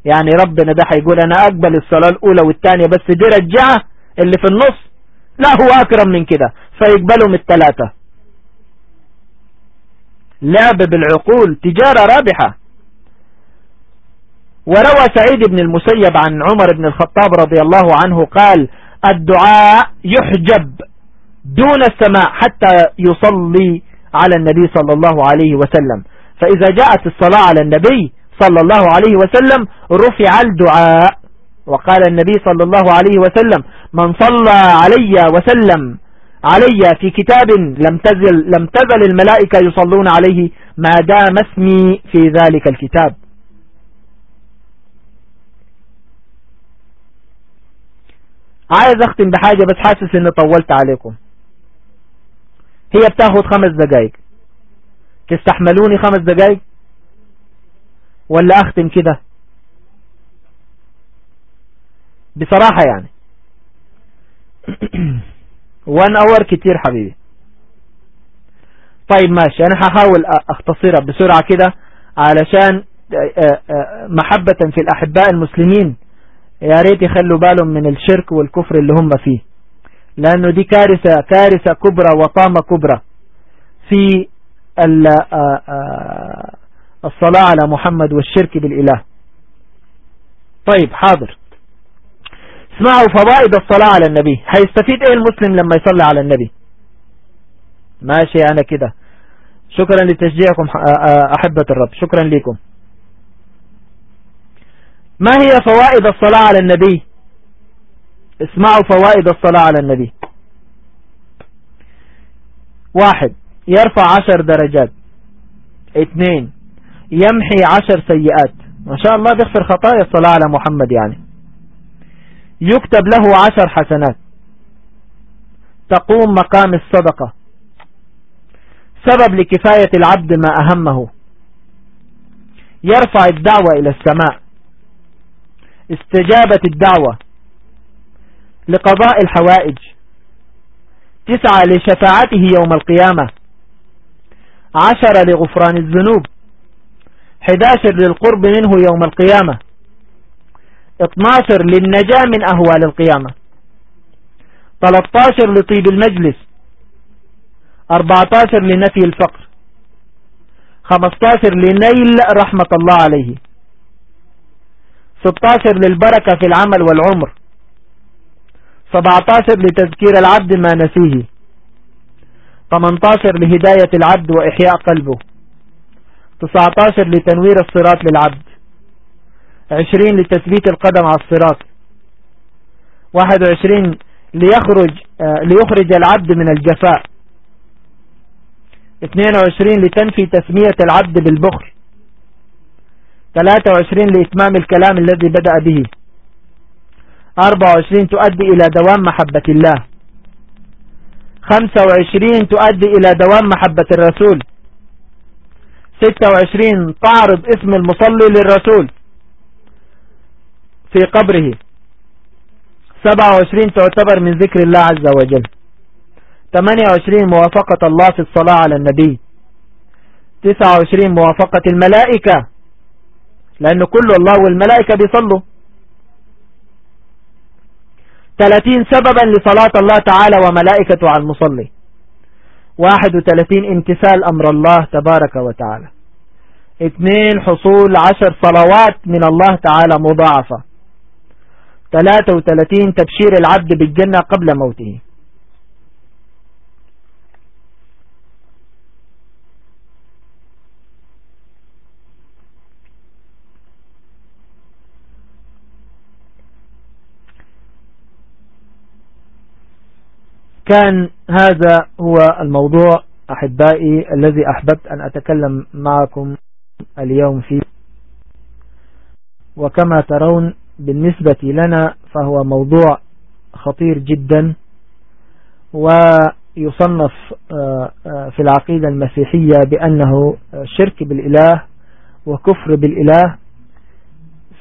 يعني ربنا ده هيقول أنا أقبل الصلاة الأولى والثانية بس دي رجعة اللي في النص لا هو أكرم من كده فيقبلهم الثلاثة. لعب بالعقول تجارة رابحة. وروى سعيد بن المسيب عن عمر بن الخطاب رضي الله عنه قال الدعاء يحجب دون السماء حتى يصلي على النبي صلى الله عليه وسلم. فإذا جاءت الصلاة على النبي صلى الله عليه وسلم رفع الدعاء. وقال النبي صلى الله عليه وسلم من صلى علي وسلم علي في كتاب لم تزل, لم تزل الملائكة يصلون عليه ما دام اسمي في ذلك الكتاب. عايز أختم بحاجة بس حاسس إني طولت عليكم. هي بتاخد خمس دقايق. تستحملوني خمس دقايق؟ ولا أختم كده؟ بصراحة يعني. *coughs* وان اور كتير حبيبي. طيب ماشي أنا هحاول أختصرها بسرعة كده علشان محبة في الأحباء المسلمين. يا ريت يخلوا بالهم من الشرك والكفر اللي هم فيه. لأنه دي كارثة كارثة كبرى وطامة كبرى. في الصلاة على محمد والشرك بالإله. طيب حاضر. اسمعوا فوائد الصلاة على النبي. هيستفيد إيه المسلم لما يصلي على النبي؟ ماشي أنا كده. شكرا لتشجيعكم أحبة الرب. شكرا لكم. ما هي فوائد الصلاة على النبي؟ اسمعوا فوائد الصلاة على النبي. واحد يرفع عشر درجات. اثنين يمحي عشر سيئات. ما شاء الله بيغفر خطايا الصلاة على محمد يعني. يكتب له عشر حسنات. تقوم مقام الصدقة. سبب لكفاية العبد ما أهمه. يرفع الدعوة إلى السماء. استجابة الدعوة لقضاء الحوائج. تسعة لشفاعته يوم القيامة. عشرة لغفران الذنوب. حداشر للقرب منه يوم القيامة. 12 للنجاة من أهوال القيامة. 13 لطيب المجلس. 14 لنفي الفقر. 15 لنيل رحمة الله عليه. 16 للبركة في العمل والعمر. 17 لتذكير العبد ما نسيه. 18 لهداية العبد وإحياء قلبه. 19 لتنوير الصراط للعبد. 20 لتثبيت القدم على الصراط. 21 ليخرج ليخرج العبد من الجفاء. 22 لتنفي تسمية العبد بالبخل. 23 لإتمام الكلام الذي بدأ به. 24 تؤدي إلى دوام محبة الله. 25 تؤدي إلى دوام محبة الرسول. 26 تعرض اسم المصلي للرسول. في قبره. 27 تعتبر من ذكر الله عز وجل. 28 موافقة الله في الصلاة على النبي. 29 موافقة الملائكة. لأن كل الله والملائكة بيصلوا. 30 سببا لصلاة الله تعالى وملائكته على المصلي. 31 امتثال أمر الله تبارك وتعالى. 2 حصول عشر صلوات من الله تعالى مضاعفة. 33 تبشير العبد بالجنة قبل موته. كان هذا هو الموضوع أحبائي الذي أحببت أن أتكلم معكم اليوم فيه. وكما ترون بالنسبة لنا فهو موضوع خطير جدا ويصنف آه، آه، في العقيدة المسيحية بأنه شرك بالإله وكفر بالإله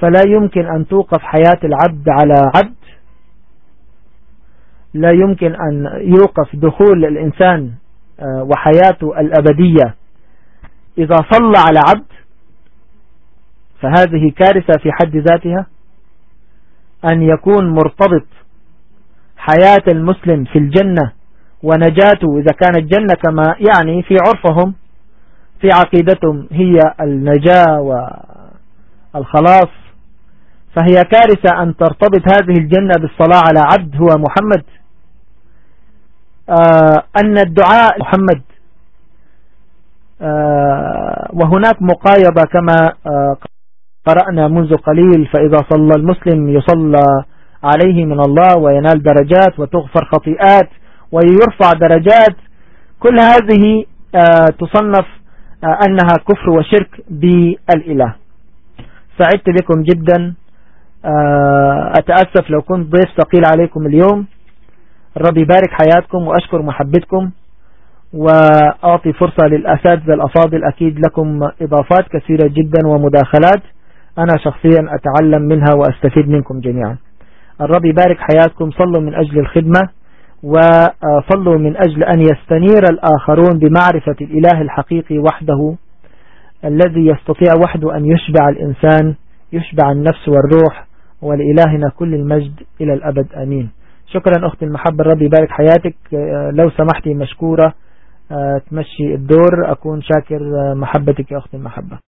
فلا يمكن أن توقف حياة العبد على عبد لا يمكن أن يوقف دخول الإنسان آه، وحياته الأبدية إذا صلى على عبد فهذه كارثة في حد ذاتها. أن يكون مرتبط حياة المسلم في الجنة ونجاته إذا كانت جنة كما يعني في عرفهم في عقيدتهم هي النجاة والخلاص فهي كارثة أن ترتبط هذه الجنة بالصلاة على عبد هو محمد. آه أن الدعاء محمد. آه وهناك مقايضة كما آه قرأنا منذ قليل فإذا صلى المسلم يصلى عليه من الله وينال درجات وتغفر خطيئات ويرفع درجات. كل هذه آه تصنف آه أنها كفر وشرك بالإله. سعدت بكم جدا. آه أتأسف لو كنت ضيف ثقيل عليكم اليوم. الرب يبارك حياتكم وأشكر محبتكم. وأعطي فرصة للأساتذة الأفاضل أكيد لكم إضافات كثيرة جدا ومداخلات. أنا شخصيا أتعلم منها وأستفيد منكم جميعا. الرب يبارك حياتكم صلوا من أجل الخدمة وصلوا من أجل أن يستنير الآخرون بمعرفة الإله الحقيقي وحده الذي يستطيع وحده أن يشبع الإنسان يشبع النفس والروح ولإلهنا كل المجد إلى الأبد. أمين. شكرا أختي المحبة الرب يبارك حياتك. لو سمحتي مشكورة تمشي الدور. أكون شاكر محبتك يا أختي المحبة.